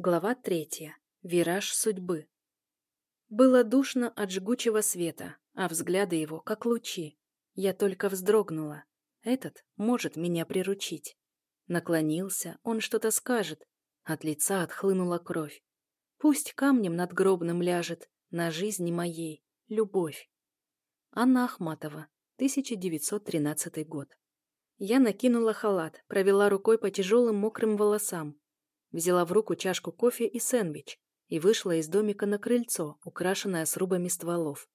Глава третья. Вираж судьбы. Было душно от жгучего света, а взгляды его как лучи. Я только вздрогнула. Этот может меня приручить. Наклонился, он что-то скажет. От лица отхлынула кровь. Пусть камнем над гробным ляжет, на жизни моей, любовь. Анна Ахматова, 1913 год. Я накинула халат, провела рукой по тяжелым мокрым волосам, Взяла в руку чашку кофе и сэндвич и вышла из домика на крыльцо, украшенное срубами стволов.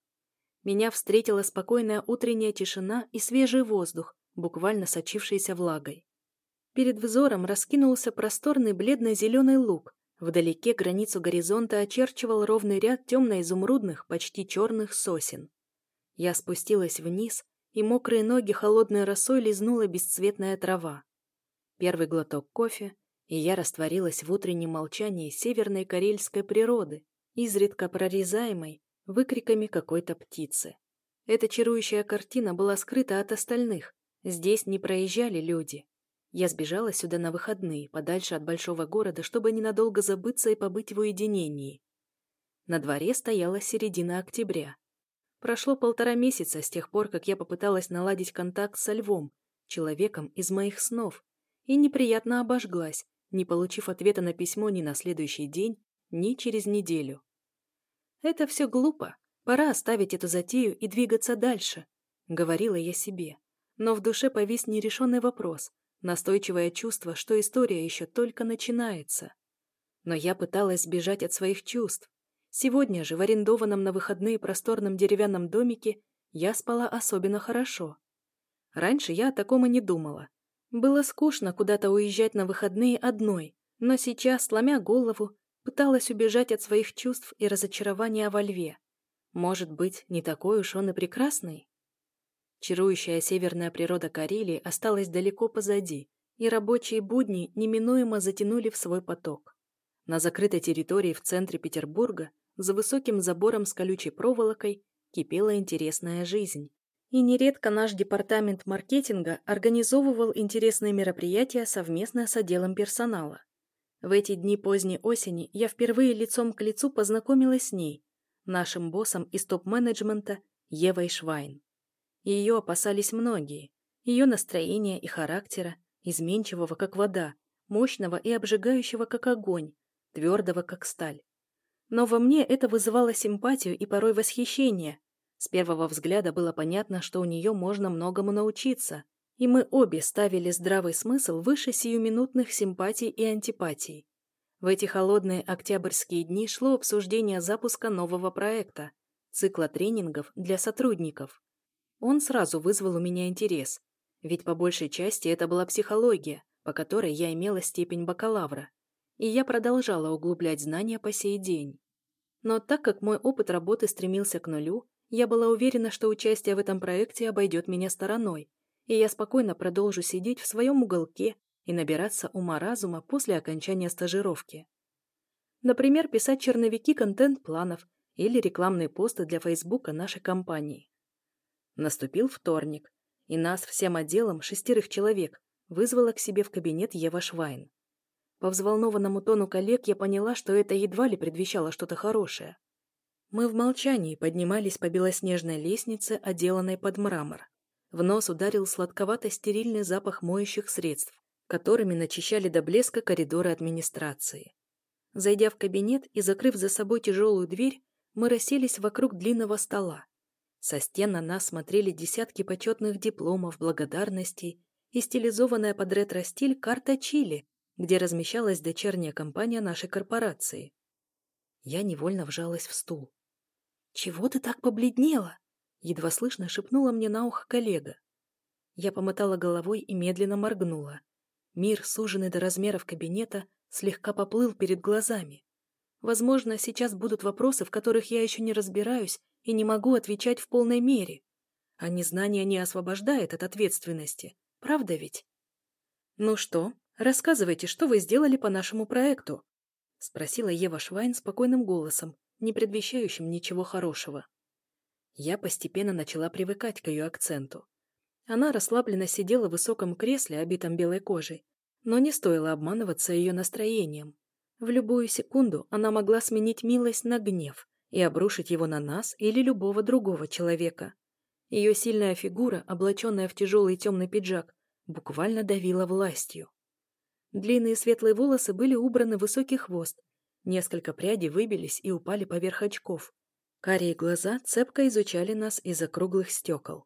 Меня встретила спокойная утренняя тишина и свежий воздух, буквально сочившийся влагой. Перед взором раскинулся просторный бледно-зеленый луг. Вдалеке границу горизонта очерчивал ровный ряд темно-изумрудных, почти черных сосен. Я спустилась вниз, и мокрые ноги холодной росой лизнула бесцветная трава. Первый глоток кофе, и я растворилась в утреннем молчании северной карельской природы, изредка прорезаемой выкриками какой-то птицы. Эта чарующая картина была скрыта от остальных. Здесь не проезжали люди. Я сбежала сюда на выходные, подальше от большого города, чтобы ненадолго забыться и побыть в уединении. На дворе стояла середина октября. Прошло полтора месяца с тех пор, как я попыталась наладить контакт со Львом, человеком из моих снов, и неприятно обожглась, не получив ответа на письмо ни на следующий день, ни через неделю. «Это все глупо. Пора оставить эту затею и двигаться дальше», — говорила я себе. Но в душе повис нерешенный вопрос, настойчивое чувство, что история еще только начинается. Но я пыталась сбежать от своих чувств. Сегодня же в арендованном на выходные просторном деревянном домике я спала особенно хорошо. Раньше я о таком и не думала, было скучно куда-то уезжать на выходные одной, но сейчас, сломя голову, пыталась убежать от своих чувств и разочарования во льве. Может быть, не такой уж он и прекрасный? Чарующая северная природа Карелии осталась далеко позади, и рабочие будни неминуемо затянули в свой поток. На закрытой территории в центре Петербурга, за высоким забором с колючей проволокой, кипела интересная жизнь. И нередко наш департамент маркетинга организовывал интересные мероприятия совместно с отделом персонала. В эти дни поздней осени я впервые лицом к лицу познакомилась с ней, нашим боссом из топ-менеджмента Евой Швайн. Ее опасались многие. Ее настроения и характера, изменчивого как вода, мощного и обжигающего как огонь, твердого как сталь. Но во мне это вызывало симпатию и порой восхищение, с первого взгляда было понятно, что у нее можно многому научиться, и мы обе ставили здравый смысл выше сиюминутных симпатий и антипатий. В эти холодные октябрьские дни шло обсуждение запуска нового проекта – цикла тренингов для сотрудников. Он сразу вызвал у меня интерес, ведь по большей части это была психология, по которой я имела степень бакалавра, и я продолжала углублять знания по сей день. Но так как мой опыт работы стремился к нулю, я была уверена, что участие в этом проекте обойдет меня стороной, и я спокойно продолжу сидеть в своем уголке и набираться ума-разума после окончания стажировки. Например, писать черновики контент-планов или рекламные посты для Фейсбука нашей компании. Наступил вторник, и нас всем отделом, шестерых человек, вызвала к себе в кабинет Ева Швайн. По взволнованному тону коллег я поняла, что это едва ли предвещало что-то хорошее. Мы в молчании поднимались по белоснежной лестнице, отделанной под мрамор. В нос ударил сладковато-стерильный запах моющих средств, которыми начищали до блеска коридоры администрации. Зайдя в кабинет и закрыв за собой тяжелую дверь, мы расселись вокруг длинного стола. Со стен на нас смотрели десятки почетных дипломов, благодарностей и стилизованная под ретро-стиль карта Чили, где размещалась дочерняя компания нашей корпорации. Я невольно вжалась в стул. «Чего ты так побледнела?» Едва слышно шепнула мне на ухо коллега. Я помотала головой и медленно моргнула. Мир, суженный до размеров кабинета, слегка поплыл перед глазами. Возможно, сейчас будут вопросы, в которых я еще не разбираюсь и не могу отвечать в полной мере. А незнание не освобождает от ответственности. Правда ведь? «Ну что, рассказывайте, что вы сделали по нашему проекту?» — спросила Ева Швайн спокойным голосом, не предвещающим ничего хорошего. Я постепенно начала привыкать к ее акценту. Она расслабленно сидела в высоком кресле, обитом белой кожей, но не стоило обманываться ее настроением. В любую секунду она могла сменить милость на гнев и обрушить его на нас или любого другого человека. Ее сильная фигура, облаченная в тяжелый темный пиджак, буквально давила властью. Длинные светлые волосы были убраны в высокий хвост, несколько прядей выбились и упали поверх очков. Карие глаза цепко изучали нас из-за круглых стекол.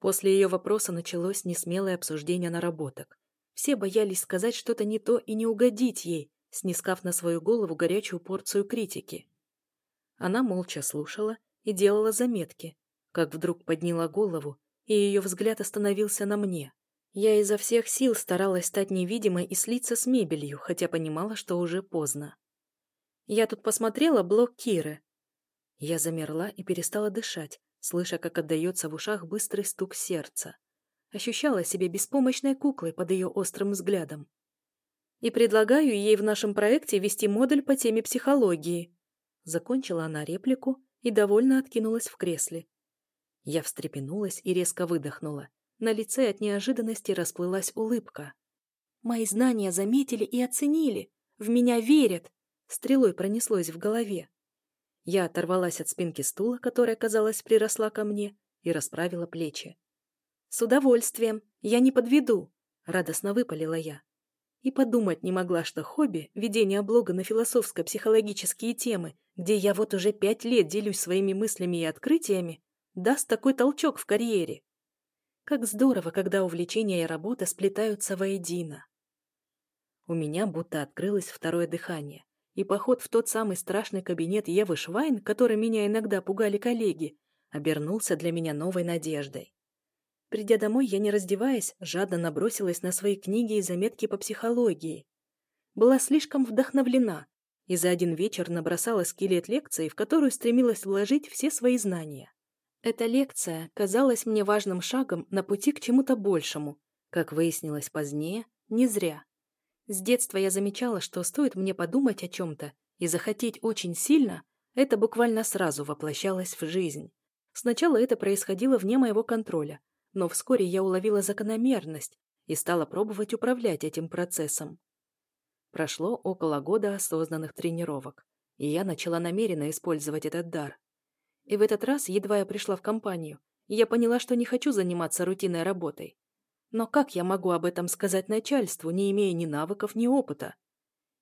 После ее вопроса началось несмелое обсуждение наработок. Все боялись сказать что-то не то и не угодить ей, снискав на свою голову горячую порцию критики. Она молча слушала и делала заметки, как вдруг подняла голову, и ее взгляд остановился на мне. Я изо всех сил старалась стать невидимой и слиться с мебелью, хотя понимала, что уже поздно. Я тут посмотрела блог Киры. Я замерла и перестала дышать, слыша, как отдается в ушах быстрый стук сердца. Ощущала себя беспомощной куклой под ее острым взглядом. И предлагаю ей в нашем проекте вести модуль по теме психологии. Закончила она реплику и довольно откинулась в кресле. Я встрепенулась и резко выдохнула. На лице от неожиданности расплылась улыбка. «Мои знания заметили и оценили. В меня верят!» Стрелой пронеслось в голове. Я оторвалась от спинки стула, которая, казалось, приросла ко мне, и расправила плечи. «С удовольствием! Я не подведу!» — радостно выпалила я. И подумать не могла, что хобби — ведение блога на философско-психологические темы, где я вот уже пять лет делюсь своими мыслями и открытиями, даст такой толчок в карьере. Как здорово, когда увлечения и работа сплетаются воедино. У меня будто открылось второе дыхание, и поход в тот самый страшный кабинет Евы Швайн, который меня иногда пугали коллеги, обернулся для меня новой надеждой. Придя домой, я, не раздеваясь, жадно набросилась на свои книги и заметки по психологии. Была слишком вдохновлена и за один вечер набросала скелет лекции, в которую стремилась вложить все свои знания. Эта лекция казалась мне важным шагом на пути к чему-то большему. Как выяснилось позднее, не зря. С детства я замечала, что стоит мне подумать о чем-то и захотеть очень сильно, это буквально сразу воплощалось в жизнь. Сначала это происходило вне моего контроля, но вскоре я уловила закономерность и стала пробовать управлять этим процессом. Прошло около года осознанных тренировок, и я начала намеренно использовать этот дар. И в этот раз, едва я пришла в компанию, я поняла, что не хочу заниматься рутинной работой. Но как я могу об этом сказать начальству, не имея ни навыков, ни опыта?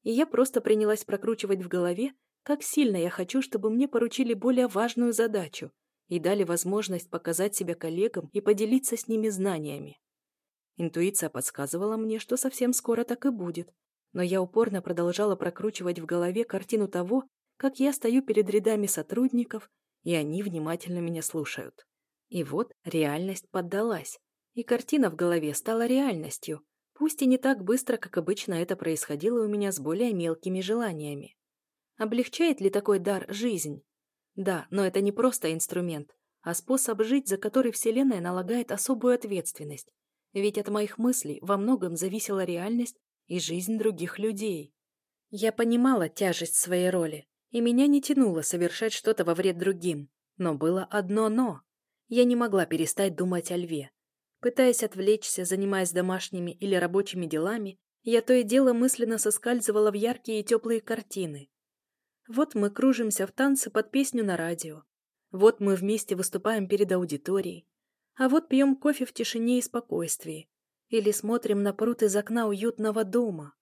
И я просто принялась прокручивать в голове, как сильно я хочу, чтобы мне поручили более важную задачу и дали возможность показать себя коллегам и поделиться с ними знаниями. Интуиция подсказывала мне, что совсем скоро так и будет, но я упорно продолжала прокручивать в голове картину того, как я стою перед рядами сотрудников и они внимательно меня слушают. И вот реальность поддалась, и картина в голове стала реальностью, пусть и не так быстро, как обычно это происходило у меня с более мелкими желаниями. Облегчает ли такой дар жизнь? Да, но это не просто инструмент, а способ жить, за который Вселенная налагает особую ответственность. Ведь от моих мыслей во многом зависела реальность и жизнь других людей. Я понимала тяжесть своей роли, и меня не тянуло совершать что-то во вред другим. Но было одно «но». Я не могла перестать думать о льве. Пытаясь отвлечься, занимаясь домашними или рабочими делами, я то и дело мысленно соскальзывала в яркие и теплые картины. Вот мы кружимся в танце под песню на радио. Вот мы вместе выступаем перед аудиторией. А вот пьем кофе в тишине и спокойствии. Или смотрим на пруд из окна уютного дома.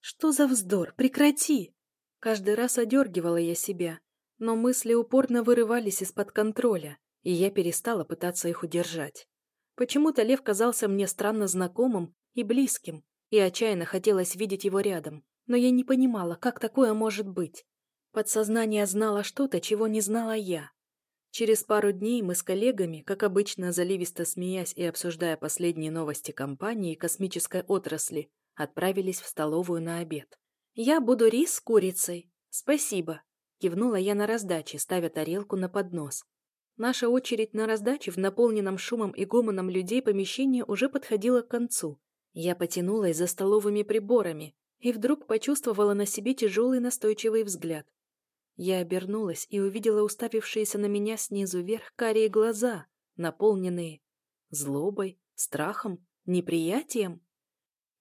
Что за вздор? Прекрати! Каждый раз одергивала я себя, но мысли упорно вырывались из-под контроля, и я перестала пытаться их удержать. Почему-то Лев казался мне странно знакомым и близким, и отчаянно хотелось видеть его рядом, но я не понимала, как такое может быть. Подсознание знало что-то, чего не знала я. Через пару дней мы с коллегами, как обычно заливисто смеясь и обсуждая последние новости компании и космической отрасли, отправились в столовую на обед. «Я буду рис с курицей. Спасибо», — кивнула я на раздаче, ставя тарелку на поднос. Наша очередь на раздаче в наполненном шумом и гомоном людей помещении уже подходила к концу. Я потянулась за столовыми приборами и вдруг почувствовала на себе тяжелый настойчивый взгляд. Я обернулась и увидела уставившиеся на меня снизу вверх карие глаза, наполненные злобой, страхом, неприятием.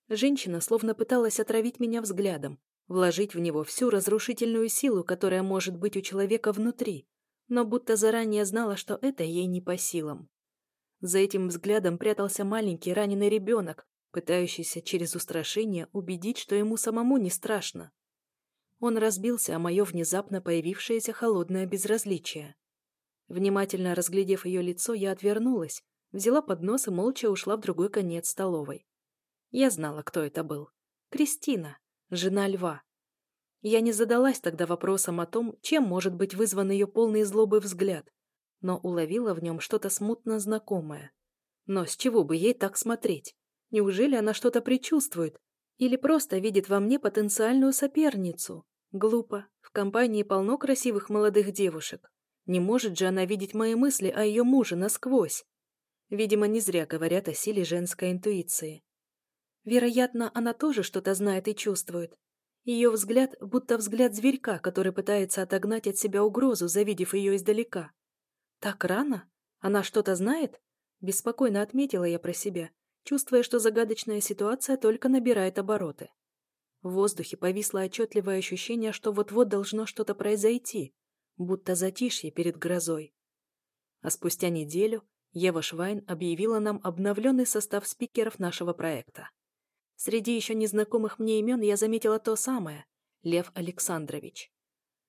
Женщина словно пыталась отравить меня взглядом, вложить в него всю разрушительную силу, которая может быть у человека внутри, но будто заранее знала, что это ей не по силам. За этим взглядом прятался маленький раненый ребенок, пытающийся через устрашение убедить, что ему самому не страшно. Он разбился о мое внезапно появившееся холодное безразличие. Внимательно разглядев ее лицо, я отвернулась, взяла поднос и молча ушла в другой конец столовой. Я знала, кто это был. Кристина, жена льва. Я не задалась тогда вопросом о том, чем может быть вызван ее полный злобы взгляд, но уловила в нем что-то смутно знакомое. Но с чего бы ей так смотреть? Неужели она что-то предчувствует? Или просто видит во мне потенциальную соперницу? Глупо. В компании полно красивых молодых девушек. Не может же она видеть мои мысли о ее муже насквозь. Видимо, не зря говорят о силе женской интуиции. Вероятно, она тоже что-то знает и чувствует. Ее взгляд, будто взгляд зверька, который пытается отогнать от себя угрозу, завидев ее издалека. Так рано? Она что-то знает? Беспокойно отметила я про себя, чувствуя, что загадочная ситуация только набирает обороты. В воздухе повисло отчетливое ощущение, что вот-вот должно что-то произойти, будто затишье перед грозой. А спустя неделю Ева Швайн объявила нам обновленный состав спикеров нашего проекта. Среди еще незнакомых мне имен я заметила то самое – Лев Александрович.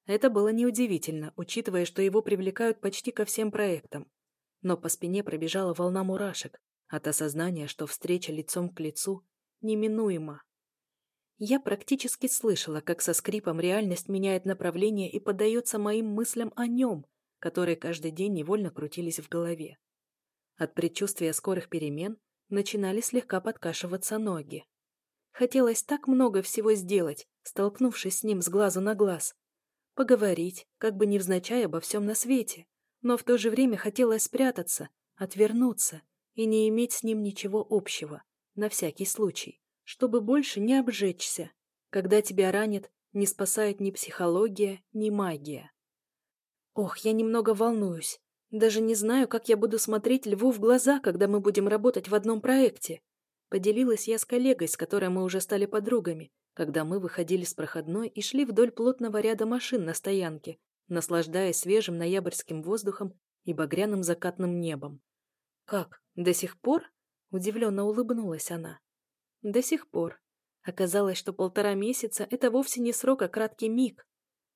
Это было неудивительно, учитывая, что его привлекают почти ко всем проектам. Но по спине пробежала волна мурашек от осознания, что встреча лицом к лицу неминуема. Я практически слышала, как со скрипом реальность меняет направление и поддается моим мыслям о нем, которые каждый день невольно крутились в голове. От предчувствия скорых перемен начинали слегка подкашиваться ноги. Хотелось так много всего сделать, столкнувшись с ним с глазу на глаз. Поговорить, как бы невзначай обо всем на свете, но в то же время хотелось спрятаться, отвернуться и не иметь с ним ничего общего, на всякий случай, чтобы больше не обжечься. Когда тебя ранит, не спасает ни психология, ни магия. Ох, я немного волнуюсь. Даже не знаю, как я буду смотреть Льву в глаза, когда мы будем работать в одном проекте. Поделилась я с коллегой, с которой мы уже стали подругами, когда мы выходили с проходной и шли вдоль плотного ряда машин на стоянке, наслаждаясь свежим ноябрьским воздухом и багряным закатным небом. «Как, до сих пор?» – удивленно улыбнулась она. «До сих пор. Оказалось, что полтора месяца – это вовсе не срок, а краткий миг.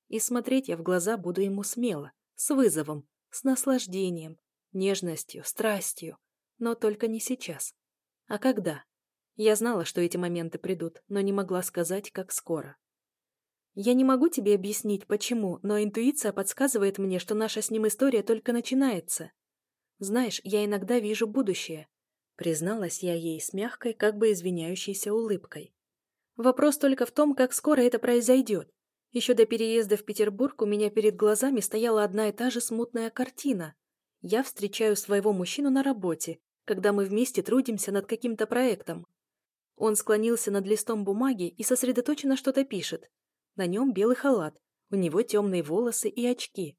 И смотреть я в глаза буду ему смело, с вызовом, с наслаждением, нежностью, страстью, но только не сейчас. А когда? Я знала, что эти моменты придут, но не могла сказать, как скоро. Я не могу тебе объяснить, почему, но интуиция подсказывает мне, что наша с ним история только начинается. Знаешь, я иногда вижу будущее. Призналась я ей с мягкой, как бы извиняющейся улыбкой. Вопрос только в том, как скоро это произойдет. Еще до переезда в Петербург у меня перед глазами стояла одна и та же смутная картина. Я встречаю своего мужчину на работе, когда мы вместе трудимся над каким-то проектом. Он склонился над листом бумаги и сосредоточенно что-то пишет. На нем белый халат, у него темные волосы и очки.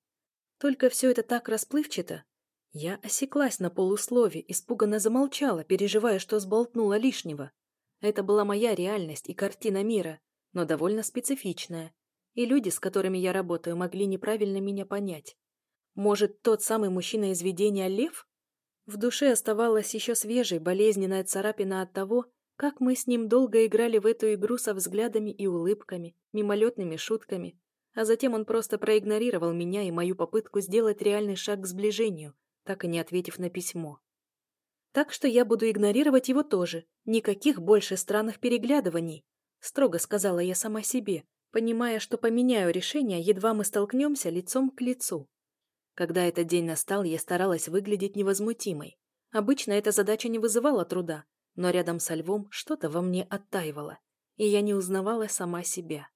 Только все это так расплывчато. Я осеклась на полуслове, испуганно замолчала, переживая, что сболтнула лишнего. Это была моя реальность и картина мира, но довольно специфичная. И люди, с которыми я работаю, могли неправильно меня понять. Может, тот самый мужчина из видения Лев? В душе оставалась еще свежей, болезненная царапина от того, как мы с ним долго играли в эту игру со взглядами и улыбками, мимолетными шутками, а затем он просто проигнорировал меня и мою попытку сделать реальный шаг к сближению, так и не ответив на письмо. Так что я буду игнорировать его тоже, никаких больше странных переглядываний, строго сказала я сама себе, понимая, что поменяю решение, едва мы столкнемся лицом к лицу. Когда этот день настал, я старалась выглядеть невозмутимой. Обычно эта задача не вызывала труда, но рядом со львом что-то во мне оттаивало, и я не узнавала сама себя.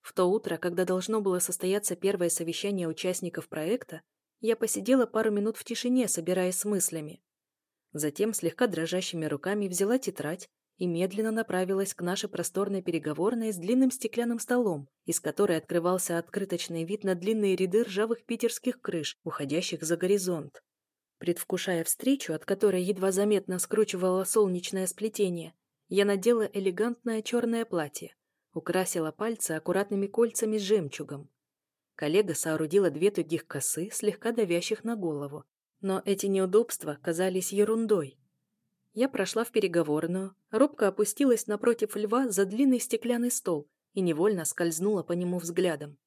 В то утро, когда должно было состояться первое совещание участников проекта, я посидела пару минут в тишине, собираясь с мыслями. Затем слегка дрожащими руками взяла тетрадь и медленно направилась к нашей просторной переговорной с длинным стеклянным столом, из которой открывался открыточный вид на длинные ряды ржавых питерских крыш, уходящих за горизонт. Предвкушая встречу, от которой едва заметно скручивало солнечное сплетение, я надела элегантное черное платье. Украсила пальцы аккуратными кольцами с жемчугом. Коллега соорудила две тугих косы, слегка давящих на голову. Но эти неудобства казались ерундой. Я прошла в переговорную, робко опустилась напротив льва за длинный стеклянный стол и невольно скользнула по нему взглядом.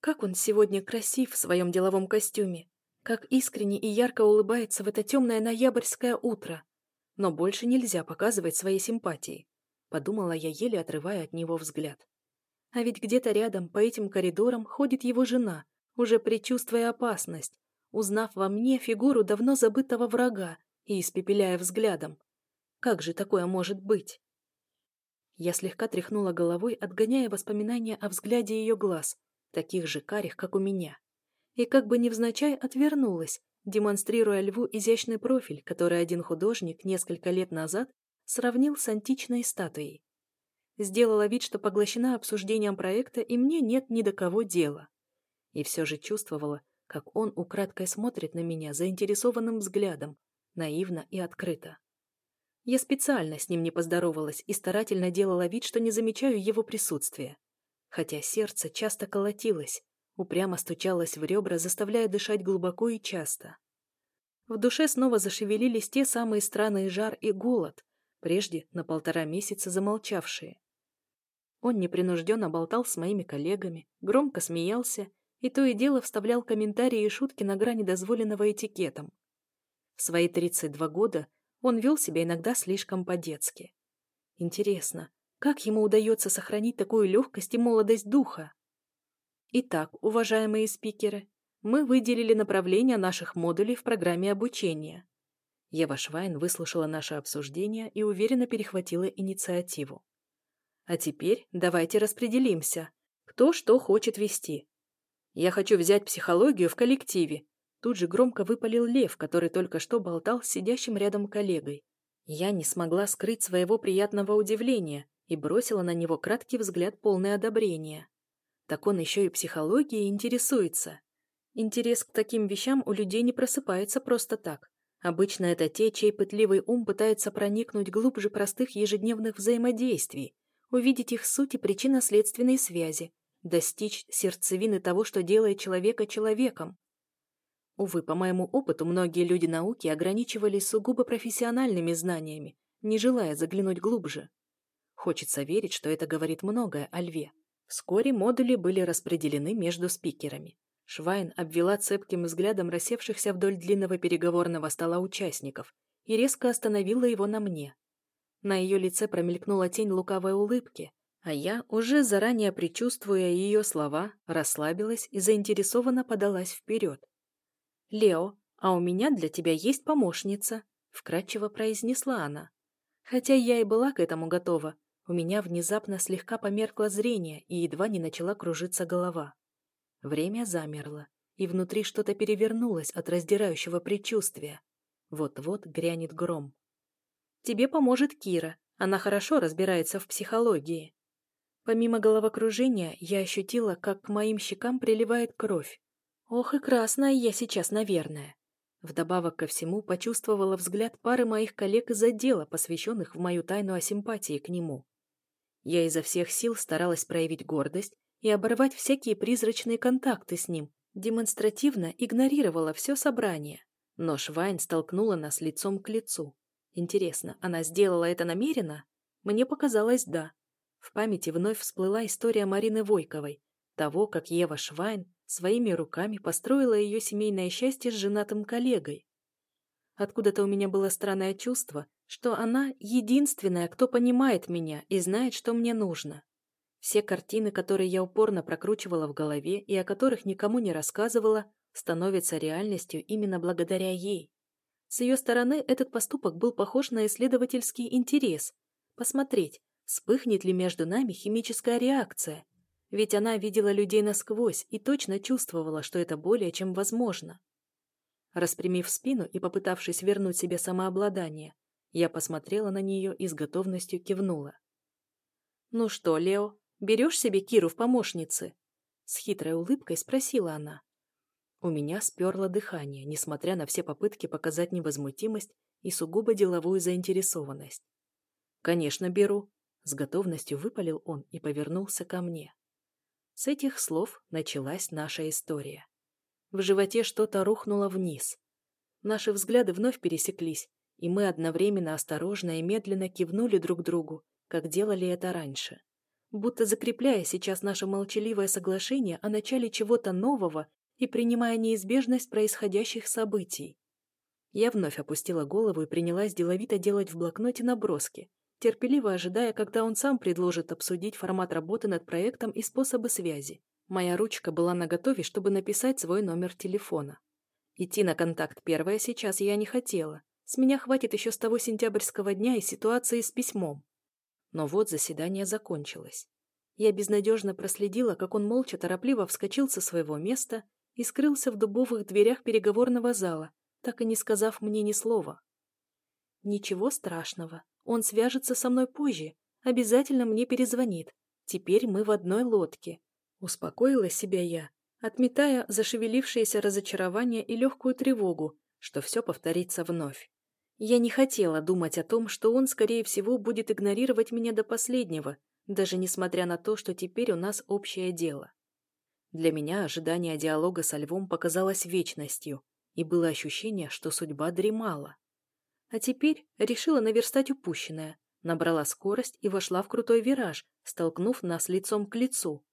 Как он сегодня красив в своем деловом костюме, как искренне и ярко улыбается в это темное ноябрьское утро. Но больше нельзя показывать свои симпатии, подумала я, еле отрывая от него взгляд. А ведь где-то рядом, по этим коридорам, ходит его жена, уже предчувствуя опасность, узнав во мне фигуру давно забытого врага и испепеляя взглядом. Как же такое может быть? Я слегка тряхнула головой, отгоняя воспоминания о взгляде ее глаз, таких же карих, как у меня. И как бы невзначай отвернулась, демонстрируя льву изящный профиль, который один художник несколько лет назад сравнил с античной статуей. Сделала вид, что поглощена обсуждением проекта, и мне нет ни до кого дела. И все же чувствовала, как он украдкой смотрит на меня заинтересованным взглядом, наивно и открыто. Я специально с ним не поздоровалась и старательно делала вид, что не замечаю его присутствия. Хотя сердце часто колотилось, упрямо стучалось в ребра, заставляя дышать глубоко и часто. В душе снова зашевелились те самые странные жар и голод, прежде на полтора месяца замолчавшие. Он непринужденно болтал с моими коллегами, громко смеялся и то и дело вставлял комментарии и шутки на грани дозволенного этикетом. В свои 32 года он вел себя иногда слишком по-детски. Интересно, как ему удается сохранить такую легкость и молодость духа? Итак, уважаемые спикеры, мы выделили направление наших модулей в программе обучения. Ева Швайн выслушала наше обсуждение и уверенно перехватила инициативу. А теперь давайте распределимся, кто что хочет вести. Я хочу взять психологию в коллективе. Тут же громко выпалил Лев, который только что болтал с сидящим рядом коллегой. Я не смогла скрыть своего приятного удивления и бросила на него краткий взгляд полное одобрения. Так он еще и психологией интересуется. Интерес к таким вещам у людей не просыпается просто так. Обычно это те, чей пытливый ум пытается проникнуть глубже простых ежедневных взаимодействий, увидеть их суть и причинно-следственные связи, достичь сердцевины того, что делает человека человеком. Увы, по моему опыту, многие люди науки ограничивались сугубо профессиональными знаниями, не желая заглянуть глубже. Хочется верить, что это говорит многое о льве. Вскоре модули были распределены между спикерами. Швайн обвела цепким взглядом рассевшихся вдоль длинного переговорного стола участников и резко остановила его на мне. На ее лице промелькнула тень лукавой улыбки, а я, уже заранее предчувствуя ее слова, расслабилась и заинтересованно подалась вперед. «Лео, а у меня для тебя есть помощница», — вкратчиво произнесла она. Хотя я и была к этому готова, у меня внезапно слегка померкло зрение и едва не начала кружиться голова. Время замерло, и внутри что-то перевернулось от раздирающего предчувствия. Вот-вот грянет гром. «Тебе поможет Кира, она хорошо разбирается в психологии», Помимо головокружения, я ощутила, как к моим щекам приливает кровь. Ох и красная я сейчас, наверное. Вдобавок ко всему, почувствовала взгляд пары моих коллег из отдела, посвященных в мою тайну о симпатии к нему. Я изо всех сил старалась проявить гордость и оборвать всякие призрачные контакты с ним, демонстративно игнорировала все собрание. Но Швайн столкнула нас лицом к лицу. Интересно, она сделала это намеренно? Мне показалось, да. В памяти вновь всплыла история Марины Войковой, того, как Ева Швайн своими руками построила ее семейное счастье с женатым коллегой. Откуда-то у меня было странное чувство, что она единственная, кто понимает меня и знает, что мне нужно. Все картины, которые я упорно прокручивала в голове и о которых никому не рассказывала, становятся реальностью именно благодаря ей. С ее стороны этот поступок был похож на исследовательский интерес. Посмотреть, Вспыхнет ли между нами химическая реакция? Ведь она видела людей насквозь и точно чувствовала, что это более чем возможно. Распрямив спину и попытавшись вернуть себе самообладание, я посмотрела на нее и с готовностью кивнула. «Ну что, Лео, берешь себе Киру в помощницы?» С хитрой улыбкой спросила она. У меня сперло дыхание, несмотря на все попытки показать невозмутимость и сугубо деловую заинтересованность. «Конечно, беру», С готовностью выпалил он и повернулся ко мне. С этих слов началась наша история. В животе что-то рухнуло вниз. Наши взгляды вновь пересеклись, и мы одновременно осторожно и медленно кивнули друг другу, как делали это раньше. Будто закрепляя сейчас наше молчаливое соглашение о начале чего-то нового и принимая неизбежность происходящих событий. Я вновь опустила голову и принялась деловито делать в блокноте наброски, терпеливо ожидая, когда он сам предложит обсудить формат работы над проектом и способы связи. Моя ручка была наготове, чтобы написать свой номер телефона. Идти на контакт первая сейчас я не хотела. С меня хватит еще с того сентябрьского дня и ситуации с письмом. Но вот заседание закончилось. Я безнадежно проследила, как он молча торопливо вскочил со своего места и скрылся в дубовых дверях переговорного зала, так и не сказав мне ни слова. Ничего страшного, он свяжется со мной позже, обязательно мне перезвонит. Теперь мы в одной лодке. Успокоила себя я, отметая зашевелившееся разочарование и легкую тревогу, что все повторится вновь. Я не хотела думать о том, что он, скорее всего, будет игнорировать меня до последнего, даже несмотря на то, что теперь у нас общее дело. Для меня ожидание диалога со львом показалось вечностью, и было ощущение, что судьба дремала. А теперь решила наверстать упущенное, набрала скорость и вошла в крутой вираж, столкнув нас лицом к лицу.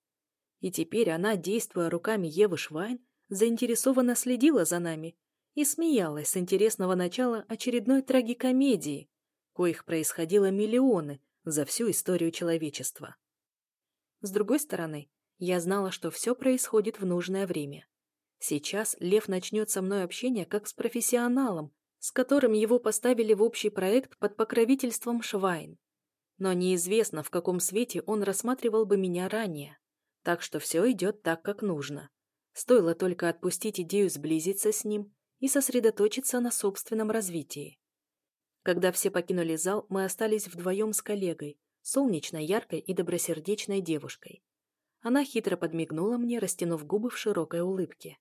И теперь она, действуя руками Евы Швайн, заинтересованно следила за нами и смеялась с интересного начала очередной трагикомедии, коих происходило миллионы за всю историю человечества. С другой стороны, я знала, что все происходит в нужное время. Сейчас Лев начнет со мной общение как с профессионалом, с которым его поставили в общий проект под покровительством Швайн. Но неизвестно, в каком свете он рассматривал бы меня ранее. Так что все идет так, как нужно. Стоило только отпустить идею сблизиться с ним и сосредоточиться на собственном развитии. Когда все покинули зал, мы остались вдвоем с коллегой, солнечной, яркой и добросердечной девушкой. Она хитро подмигнула мне, растянув губы в широкой улыбке.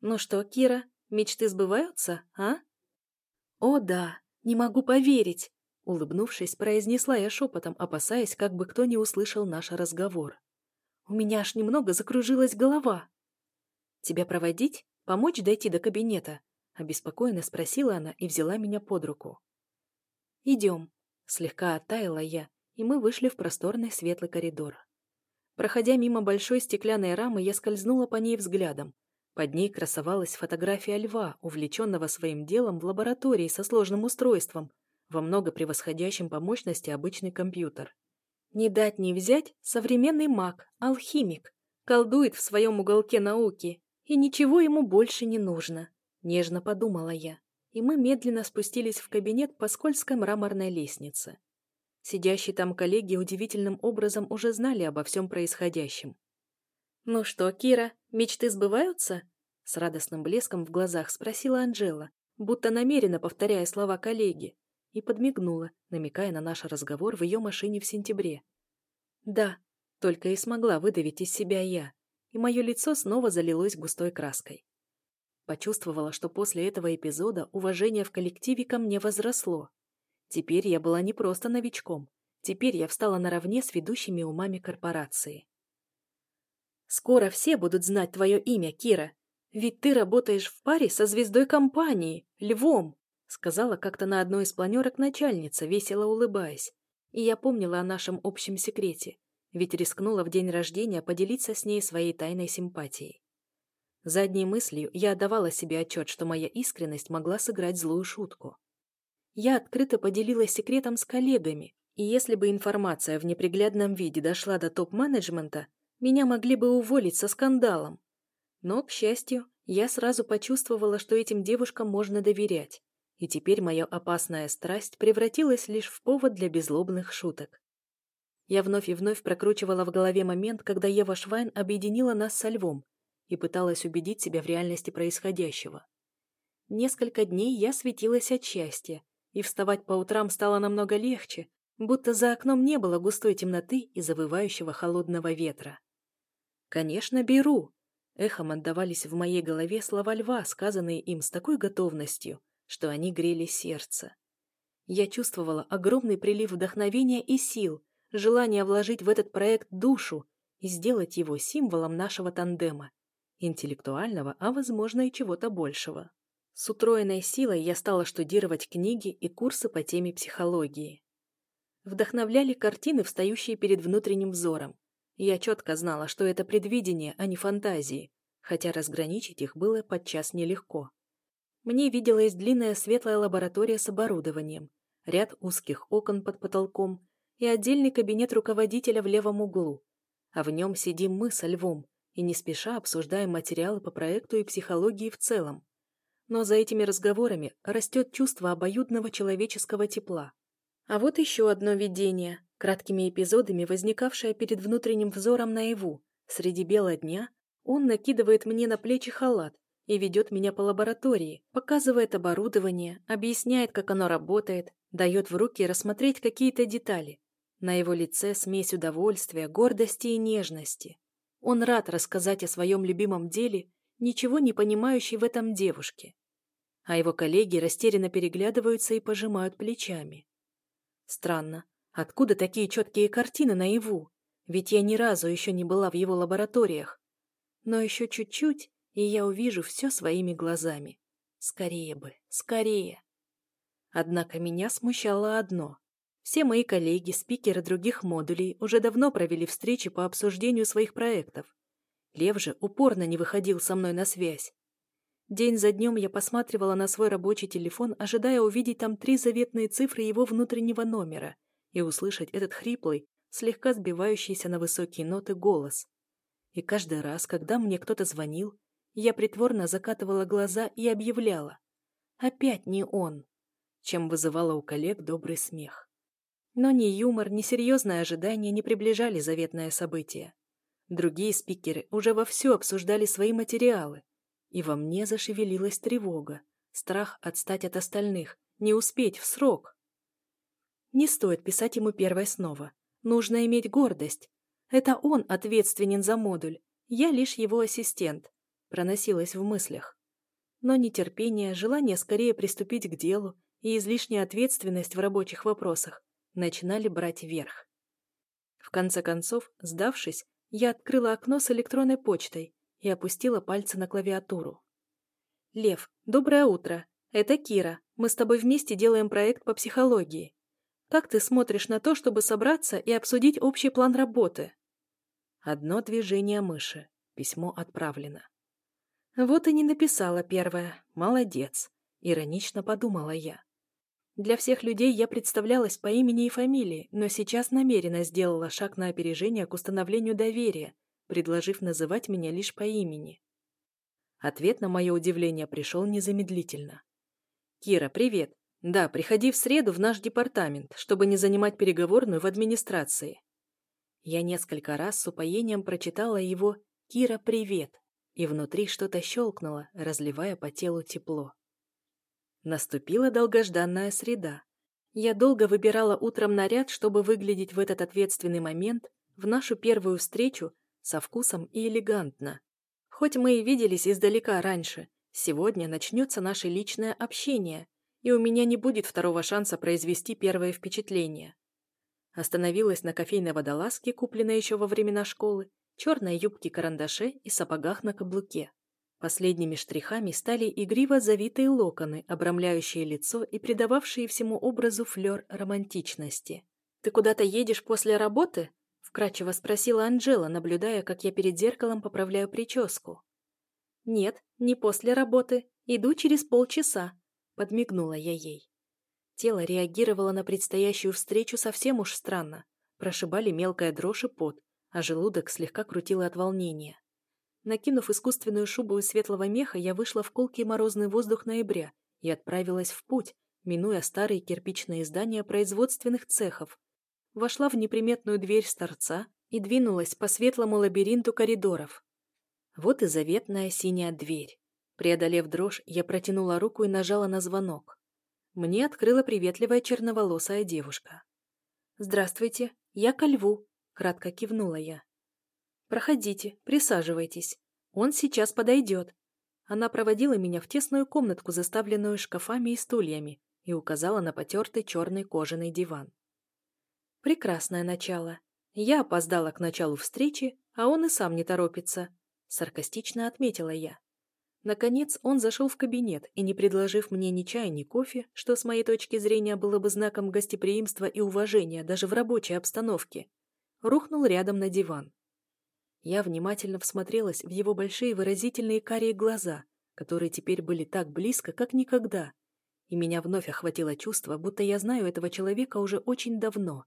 «Ну что, Кира, мечты сбываются, а?» «О да, не могу поверить!» Улыбнувшись, произнесла я шепотом, опасаясь, как бы кто не услышал наш разговор. «У меня аж немного закружилась голова!» «Тебя проводить? Помочь дойти до кабинета?» Обеспокоенно спросила она и взяла меня под руку. «Идем», — слегка оттаяла я, и мы вышли в просторный светлый коридор. Проходя мимо большой стеклянной рамы, я скользнула по ней взглядом, под ней красовалась фотография льва, увлеченного своим делом в лаборатории со сложным устройством, во много превосходящим по мощности обычный компьютер. Не дать не взять современный маг, алхимик, колдует в своем уголке науки, и ничего ему больше не нужно, нежно подумала я, и мы медленно спустились в кабинет по скользкой мраморной лестнице. Сидящие там коллеги удивительным образом уже знали обо всем происходящем. «Ну что, Кира, мечты сбываются?» С радостным блеском в глазах спросила Анжела, будто намеренно повторяя слова коллеги, и подмигнула, намекая на наш разговор в ее машине в сентябре. «Да», только и смогла выдавить из себя я, и мое лицо снова залилось густой краской. Почувствовала, что после этого эпизода уважение в коллективе ко мне возросло. Теперь я была не просто новичком, теперь я встала наравне с ведущими умами корпорации. Скоро все будут знать твое имя, Кира. Ведь ты работаешь в паре со звездой компании, Львом, сказала как-то на одной из планерок начальница, весело улыбаясь. И я помнила о нашем общем секрете, ведь рискнула в день рождения поделиться с ней своей тайной симпатией. Задней мыслью я отдавала себе отчет, что моя искренность могла сыграть злую шутку. Я открыто поделилась секретом с коллегами, и если бы информация в неприглядном виде дошла до топ-менеджмента, меня могли бы уволить со скандалом. Но, к счастью, я сразу почувствовала, что этим девушкам можно доверять, и теперь моя опасная страсть превратилась лишь в повод для безлобных шуток. Я вновь и вновь прокручивала в голове момент, когда Ева Швайн объединила нас со львом и пыталась убедить себя в реальности происходящего. Несколько дней я светилась от счастья, и вставать по утрам стало намного легче, будто за окном не было густой темноты и завывающего холодного ветра. «Конечно, беру!» Эхом отдавались в моей голове слова льва, сказанные им с такой готовностью, что они грели сердце. Я чувствовала огромный прилив вдохновения и сил, желание вложить в этот проект душу и сделать его символом нашего тандема. Интеллектуального, а возможно и чего-то большего. С утроенной силой я стала штудировать книги и курсы по теме психологии. Вдохновляли картины, встающие перед внутренним взором. Я четко знала, что это предвидение, а не фантазии, хотя разграничить их было подчас нелегко. Мне виделась длинная светлая лаборатория с оборудованием, ряд узких окон под потолком и отдельный кабинет руководителя в левом углу. А в нем сидим мы со львом и не спеша обсуждаем материалы по проекту и психологии в целом. Но за этими разговорами растет чувство обоюдного человеческого тепла. А вот еще одно видение, краткими эпизодами возникавшее перед внутренним взором наяву. Среди бела дня он накидывает мне на плечи халат и ведет меня по лаборатории, показывает оборудование, объясняет, как оно работает, дает в руки рассмотреть какие-то детали. На его лице смесь удовольствия, гордости и нежности. Он рад рассказать о своем любимом деле, ничего не понимающей в этом девушке. А его коллеги растерянно переглядываются и пожимают плечами. Странно, откуда такие четкие картины наяву? Ведь я ни разу еще не была в его лабораториях. Но еще чуть-чуть, и я увижу все своими глазами. Скорее бы, скорее. Однако меня смущало одно. Все мои коллеги, спикеры других модулей уже давно провели встречи по обсуждению своих проектов. Лев же упорно не выходил со мной на связь. День за днем я посматривала на свой рабочий телефон, ожидая увидеть там три заветные цифры его внутреннего номера и услышать этот хриплый, слегка сбивающийся на высокие ноты голос. И каждый раз, когда мне кто-то звонил, я притворно закатывала глаза и объявляла. Опять не он, чем вызывала у коллег добрый смех. Но ни юмор, ни серьезное ожидание не приближали заветное событие. Другие спикеры уже вовсю обсуждали свои материалы, и во мне зашевелилась тревога, страх отстать от остальных, не успеть в срок. Не стоит писать ему первой снова. Нужно иметь гордость. Это он ответственен за модуль, я лишь его ассистент, проносилось в мыслях. Но нетерпение, желание скорее приступить к делу и излишняя ответственность в рабочих вопросах начинали брать верх. В конце концов, сдавшись, я открыла окно с электронной почтой и опустила пальцы на клавиатуру. «Лев, доброе утро. Это Кира. Мы с тобой вместе делаем проект по психологии. Как ты смотришь на то, чтобы собраться и обсудить общий план работы?» Одно движение мыши. Письмо отправлено. Вот и не написала первое. Молодец. Иронично подумала я. Для всех людей я представлялась по имени и фамилии, но сейчас намеренно сделала шаг на опережение к установлению доверия, предложив называть меня лишь по имени. Ответ на мое удивление пришел незамедлительно. «Кира, привет. Да, приходи в среду в наш департамент, чтобы не занимать переговорную в администрации». Я несколько раз с упоением прочитала его «Кира, привет», и внутри что-то щелкнуло, разливая по телу тепло. Наступила долгожданная среда. Я долго выбирала утром наряд, чтобы выглядеть в этот ответственный момент, в нашу первую встречу, со вкусом и элегантно. Хоть мы и виделись издалека раньше, сегодня начнется наше личное общение, и у меня не будет второго шанса произвести первое впечатление. Остановилась на кофейной водолазке, купленной еще во времена школы, черной юбке-карандаше и сапогах на каблуке. Последними штрихами стали игриво завитые локоны, обрамляющие лицо и придававшие всему образу флер романтичности. «Ты куда-то едешь после работы?» — вкратчиво спросила Анжела, наблюдая, как я перед зеркалом поправляю прическу. «Нет, не после работы. Иду через полчаса», — подмигнула я ей. Тело реагировало на предстоящую встречу совсем уж странно. Прошибали мелкая дрожь и пот, а желудок слегка крутило от волнения. Накинув искусственную шубу из светлого меха, я вышла в колкий морозный воздух ноября и отправилась в путь, минуя старые кирпичные здания производственных цехов. Вошла в неприметную дверь с торца и двинулась по светлому лабиринту коридоров. Вот и заветная синяя дверь. Преодолев дрожь, я протянула руку и нажала на звонок. Мне открыла приветливая черноволосая девушка. «Здравствуйте, я ко льву», Кратко кивнула я. «Проходите, присаживайтесь. Он сейчас подойдет». Она проводила меня в тесную комнатку, заставленную шкафами и стульями, и указала на потертый черный кожаный диван. Прекрасное начало. Я опоздала к началу встречи, а он и сам не торопится. Саркастично отметила я. Наконец он зашел в кабинет и, не предложив мне ни чая, ни кофе, что с моей точки зрения было бы знаком гостеприимства и уважения даже в рабочей обстановке, рухнул рядом на диван. Я внимательно всмотрелась в его большие выразительные карие глаза, которые теперь были так близко, как никогда, и меня вновь охватило чувство, будто я знаю этого человека уже очень давно.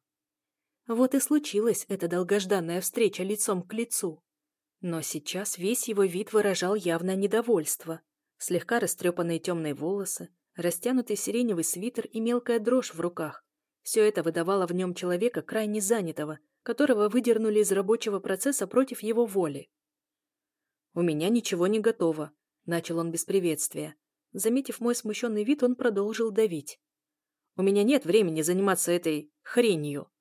Вот и случилась эта долгожданная встреча лицом к лицу. Но сейчас весь его вид выражал явное недовольство. Слегка растрепанные темные волосы, растянутый сиреневый свитер и мелкая дрожь в руках. Все это выдавало в нем человека крайне занятого, которого выдернули из рабочего процесса против его воли. «У меня ничего не готово», — начал он без приветствия. Заметив мой смущенный вид, он продолжил давить. «У меня нет времени заниматься этой хренью».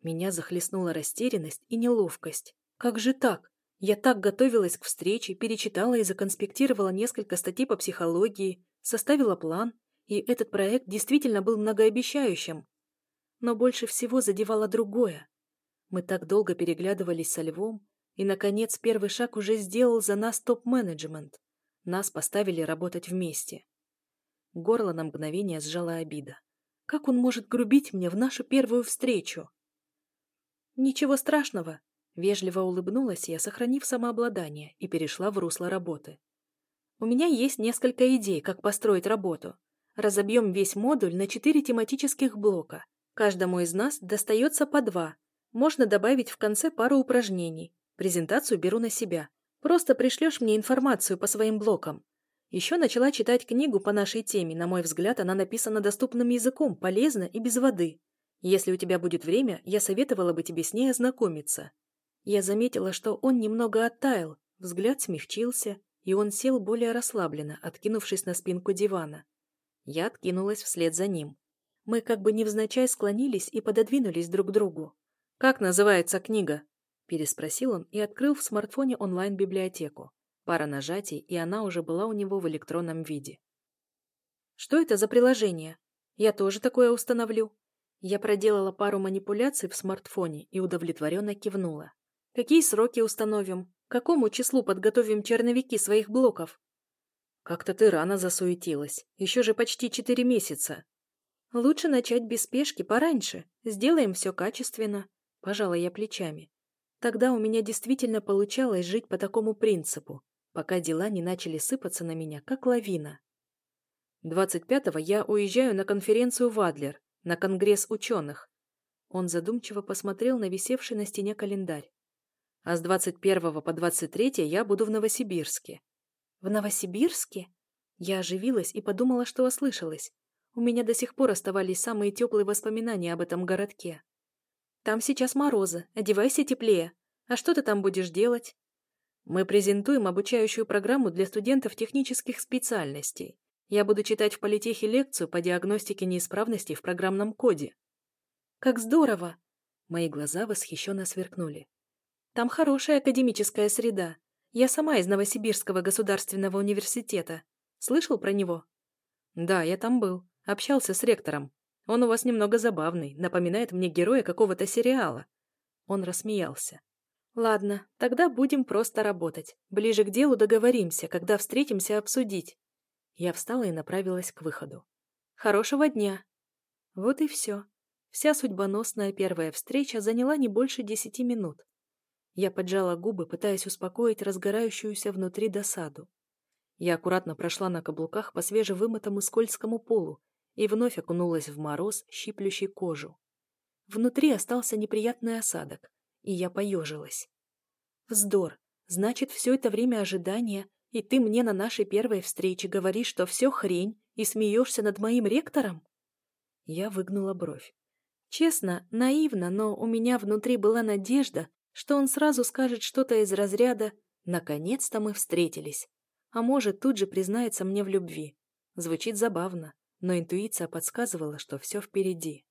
Меня захлестнула растерянность и неловкость. «Как же так? Я так готовилась к встрече, перечитала и законспектировала несколько статей по психологии, составила план, и этот проект действительно был многообещающим. Но больше всего задевало другое. Мы так долго переглядывались со Львом, и, наконец, первый шаг уже сделал за нас топ-менеджмент. Нас поставили работать вместе. Горло на мгновение сжала обида. Как он может грубить мне в нашу первую встречу? Ничего страшного, Вежливо улыбнулась я, сохранив самообладание, и перешла в русло работы. У меня есть несколько идей, как построить работу. Разобьем весь модуль на четыре тематических блока. Каждому из нас достается по два. Можно добавить в конце пару упражнений. Презентацию беру на себя. Просто пришлешь мне информацию по своим блокам. Еще начала читать книгу по нашей теме. На мой взгляд, она написана доступным языком, полезно и без воды. Если у тебя будет время, я советовала бы тебе с ней ознакомиться. Я заметила, что он немного оттаял, взгляд смягчился, и он сел более расслабленно, откинувшись на спинку дивана. Я откинулась вслед за ним. Мы как бы невзначай склонились и пододвинулись друг к другу. «Как называется книга?» – переспросил он и открыл в смартфоне онлайн-библиотеку. Пара нажатий, и она уже была у него в электронном виде. «Что это за приложение? Я тоже такое установлю». Я проделала пару манипуляций в смартфоне и удовлетворенно кивнула. Какие сроки установим? К какому числу подготовим черновики своих блоков? Как-то ты рано засуетилась. Еще же почти четыре месяца. Лучше начать без спешки пораньше. Сделаем все качественно. Пожала я плечами. Тогда у меня действительно получалось жить по такому принципу, пока дела не начали сыпаться на меня, как лавина. 25-го я уезжаю на конференцию в Адлер, на конгресс ученых. Он задумчиво посмотрел на висевший на стене календарь а с 21 по 23 я буду в Новосибирске. В Новосибирске? Я оживилась и подумала, что ослышалась. У меня до сих пор оставались самые теплые воспоминания об этом городке. Там сейчас морозы, одевайся теплее. А что ты там будешь делать? Мы презентуем обучающую программу для студентов технических специальностей. Я буду читать в политехе лекцию по диагностике неисправностей в программном коде. Как здорово! Мои глаза восхищенно сверкнули. Там хорошая академическая среда. Я сама из Новосибирского государственного университета. Слышал про него? Да, я там был. Общался с ректором. Он у вас немного забавный, напоминает мне героя какого-то сериала. Он рассмеялся. Ладно, тогда будем просто работать. Ближе к делу договоримся, когда встретимся обсудить. Я встала и направилась к выходу. Хорошего дня. Вот и все. Вся судьбоносная первая встреча заняла не больше десяти минут. Я поджала губы, пытаясь успокоить разгорающуюся внутри досаду. Я аккуратно прошла на каблуках по свежевымытому скользкому полу и вновь окунулась в мороз, щиплющий кожу. Внутри остался неприятный осадок, и я поежилась. Вздор. Значит, все это время ожидания, и ты мне на нашей первой встрече говоришь, что все хрень, и смеешься над моим ректором? Я выгнула бровь. Честно, наивно, но у меня внутри была надежда, что он сразу скажет что-то из разряда «наконец-то мы встретились», а может, тут же признается мне в любви. Звучит забавно, но интуиция подсказывала, что все впереди.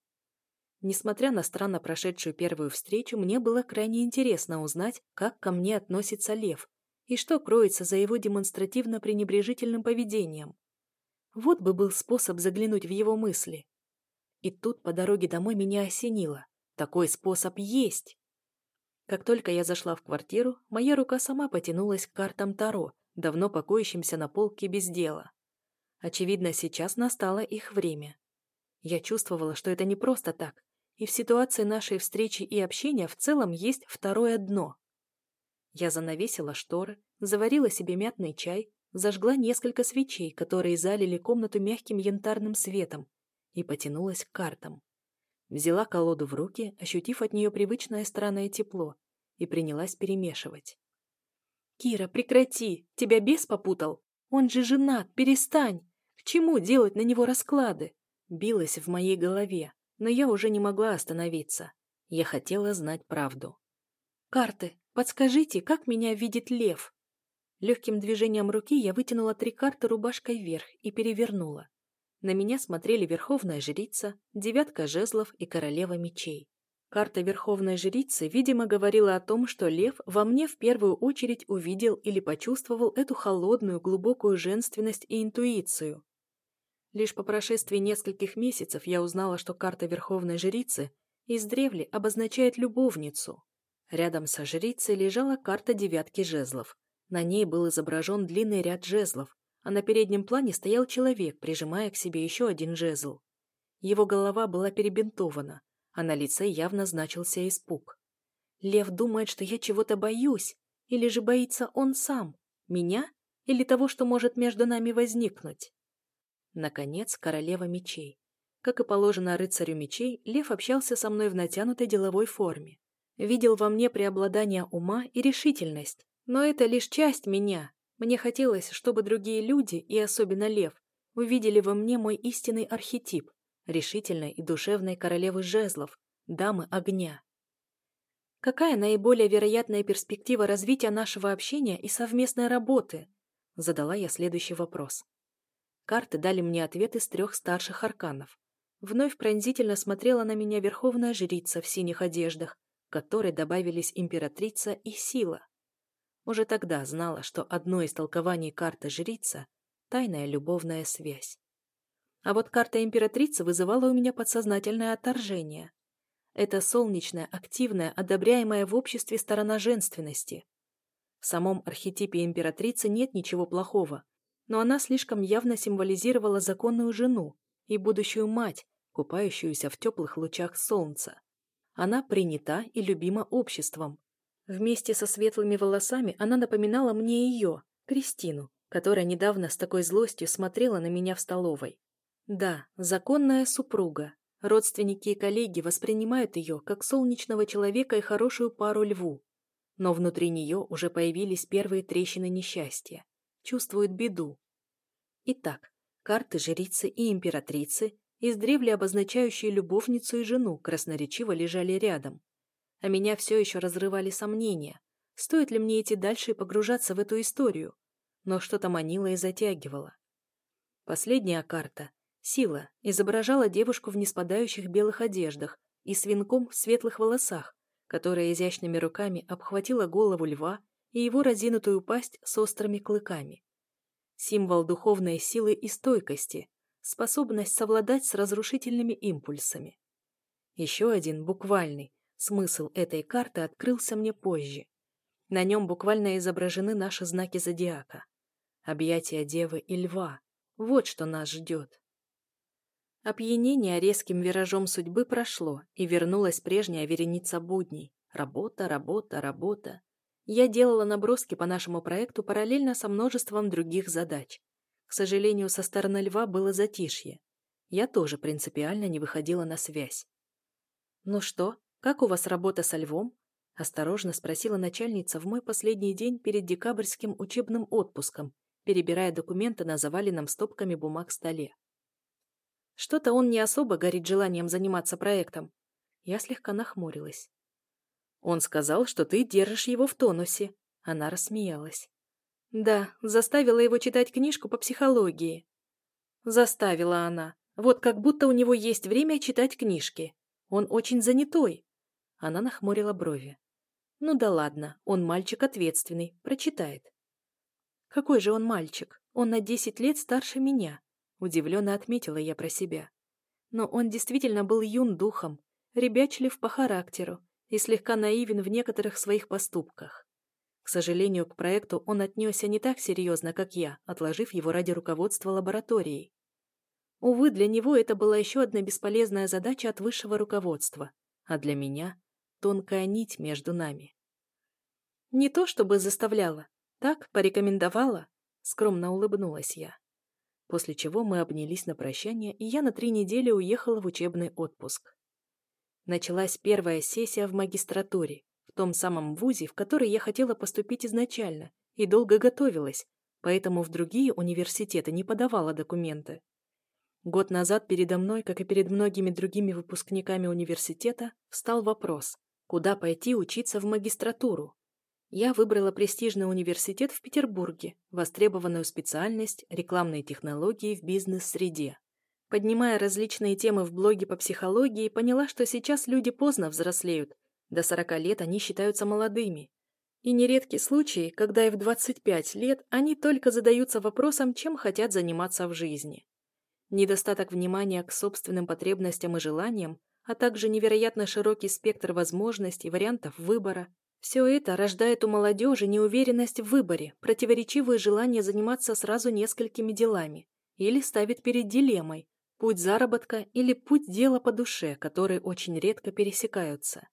Несмотря на странно прошедшую первую встречу, мне было крайне интересно узнать, как ко мне относится Лев и что кроется за его демонстративно-пренебрежительным поведением. Вот бы был способ заглянуть в его мысли. И тут по дороге домой меня осенило. Такой способ есть. Как только я зашла в квартиру, моя рука сама потянулась к картам Таро, давно покоящимся на полке без дела. Очевидно, сейчас настало их время. Я чувствовала, что это не просто так, и в ситуации нашей встречи и общения в целом есть второе дно. Я занавесила шторы, заварила себе мятный чай, зажгла несколько свечей, которые залили комнату мягким янтарным светом, и потянулась к картам. Взяла колоду в руки, ощутив от нее привычное странное тепло, и принялась перемешивать. «Кира, прекрати! Тебя бес попутал? Он же женат, перестань! К чему делать на него расклады?» Билась в моей голове, но я уже не могла остановиться. Я хотела знать правду. «Карты, подскажите, как меня видит лев?» Легким движением руки я вытянула три карты рубашкой вверх и перевернула. На меня смотрели Верховная Жрица, Девятка Жезлов и Королева Мечей. Карта Верховной Жрицы, видимо, говорила о том, что Лев во мне в первую очередь увидел или почувствовал эту холодную, глубокую женственность и интуицию. Лишь по прошествии нескольких месяцев я узнала, что карта Верховной Жрицы издревле обозначает любовницу. Рядом со жрицей лежала карта девятки жезлов. На ней был изображен длинный ряд жезлов, а на переднем плане стоял человек, прижимая к себе еще один жезл. Его голова была перебинтована, а на лице явно значился испуг. Лев думает, что я чего-то боюсь, или же боится он сам, меня или того, что может между нами возникнуть. Наконец, королева мечей. Как и положено рыцарю мечей, Лев общался со мной в натянутой деловой форме. Видел во мне преобладание ума и решительность, но это лишь часть меня, мне хотелось, чтобы другие люди, и особенно Лев, увидели во мне мой истинный архетип, решительной и душевной королевы жезлов, дамы огня. Какая наиболее вероятная перспектива развития нашего общения и совместной работы? Задала я следующий вопрос. Карты дали мне ответ из трех старших арканов. Вновь пронзительно смотрела на меня верховная жрица в синих одеждах, к которой добавились императрица и сила. Уже тогда знала, что одно из толкований карты жрица – тайная любовная связь. А вот карта императрицы вызывала у меня подсознательное отторжение. Это солнечная, активная, одобряемая в обществе сторона женственности. В самом архетипе императрицы нет ничего плохого, но она слишком явно символизировала законную жену и будущую мать, купающуюся в теплых лучах солнца. Она принята и любима обществом, Вместе со светлыми волосами она напоминала мне ее, Кристину, которая недавно с такой злостью смотрела на меня в столовой. Да, законная супруга. Родственники и коллеги воспринимают ее как солнечного человека и хорошую пару льву. Но внутри нее уже появились первые трещины несчастья. Чувствуют беду. Итак, карты жрицы и императрицы, издревле обозначающие любовницу и жену, красноречиво лежали рядом, а меня все еще разрывали сомнения, стоит ли мне идти дальше и погружаться в эту историю, но что-то манило и затягивало. Последняя карта, сила, изображала девушку в неспадающих белых одеждах и с венком в светлых волосах, которая изящными руками обхватила голову льва и его разинутую пасть с острыми клыками. Символ духовной силы и стойкости, способность совладать с разрушительными импульсами. Еще один буквальный, Смысл этой карты открылся мне позже. На нем буквально изображены наши знаки зодиака. Объятия девы и льва. Вот что нас ждет. Опьянение резким виражом судьбы прошло, и вернулась прежняя вереница будней. Работа, работа, работа. Я делала наброски по нашему проекту параллельно со множеством других задач. К сожалению, со стороны льва было затишье. Я тоже принципиально не выходила на связь. «Ну что, «Как у вас работа со львом?» – осторожно спросила начальница в мой последний день перед декабрьским учебным отпуском, перебирая документы на заваленном стопками бумаг столе. Что-то он не особо горит желанием заниматься проектом. Я слегка нахмурилась. Он сказал, что ты держишь его в тонусе. Она рассмеялась. Да, заставила его читать книжку по психологии. Заставила она. Вот как будто у него есть время читать книжки. Он очень занятой. Она нахмурила брови. Ну да ладно, он мальчик ответственный, прочитает. Какой же он мальчик? Он на десять лет старше меня. Удивленно отметила я про себя. Но он действительно был юн духом. ребячлив по характеру и слегка наивен в некоторых своих поступках. К сожалению, к проекту он отнесся не так серьезно, как я, отложив его ради руководства лабораторией. Увы, для него это была еще одна бесполезная задача от высшего руководства, а для меня — тонкая нить между нами. Не то чтобы заставляла, так порекомендовала, скромно улыбнулась я. После чего мы обнялись на прощание, и я на три недели уехала в учебный отпуск. Началась первая сессия в магистратуре, в том самом вузе, в который я хотела поступить изначально, и долго готовилась, поэтому в другие университеты не подавала документы. Год назад передо мной, как и перед многими другими выпускниками университета, встал вопрос, куда пойти учиться в магистратуру. Я выбрала престижный университет в Петербурге, востребованную специальность рекламные технологии в бизнес-среде. Поднимая различные темы в блоге по психологии, поняла, что сейчас люди поздно взрослеют, до 40 лет они считаются молодыми. И нередки случаи, когда и в 25 лет они только задаются вопросом, чем хотят заниматься в жизни. Недостаток внимания к собственным потребностям и желаниям, а также невероятно широкий спектр возможностей, вариантов выбора – все это рождает у молодежи неуверенность в выборе, противоречивое желание заниматься сразу несколькими делами или ставит перед дилеммой – путь заработка или путь дела по душе, которые очень редко пересекаются.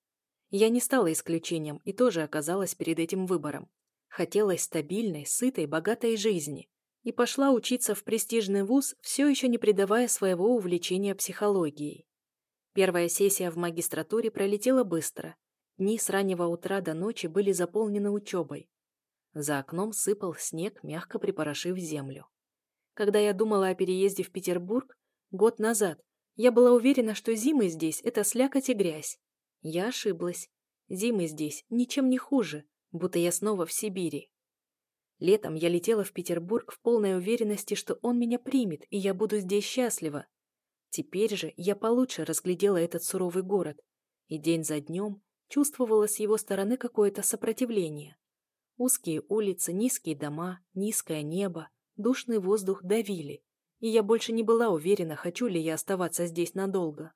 Я не стала исключением и тоже оказалась перед этим выбором. Хотелось стабильной, сытой, богатой жизни. И пошла учиться в престижный вуз, все еще не придавая своего увлечения психологией. Первая сессия в магистратуре пролетела быстро. Дни с раннего утра до ночи были заполнены учебой. За окном сыпал снег, мягко припорошив землю. Когда я думала о переезде в Петербург, год назад, я была уверена, что зимы здесь – это слякоть и грязь. Я ошиблась. Зимы здесь ничем не хуже, будто я снова в Сибири. Летом я летела в Петербург в полной уверенности, что он меня примет, и я буду здесь счастлива. Теперь же я получше разглядела этот суровый город, и день за днем чувствовала с его стороны какое-то сопротивление. Узкие улицы, низкие дома, низкое небо, душный воздух давили, и я больше не была уверена, хочу ли я оставаться здесь надолго.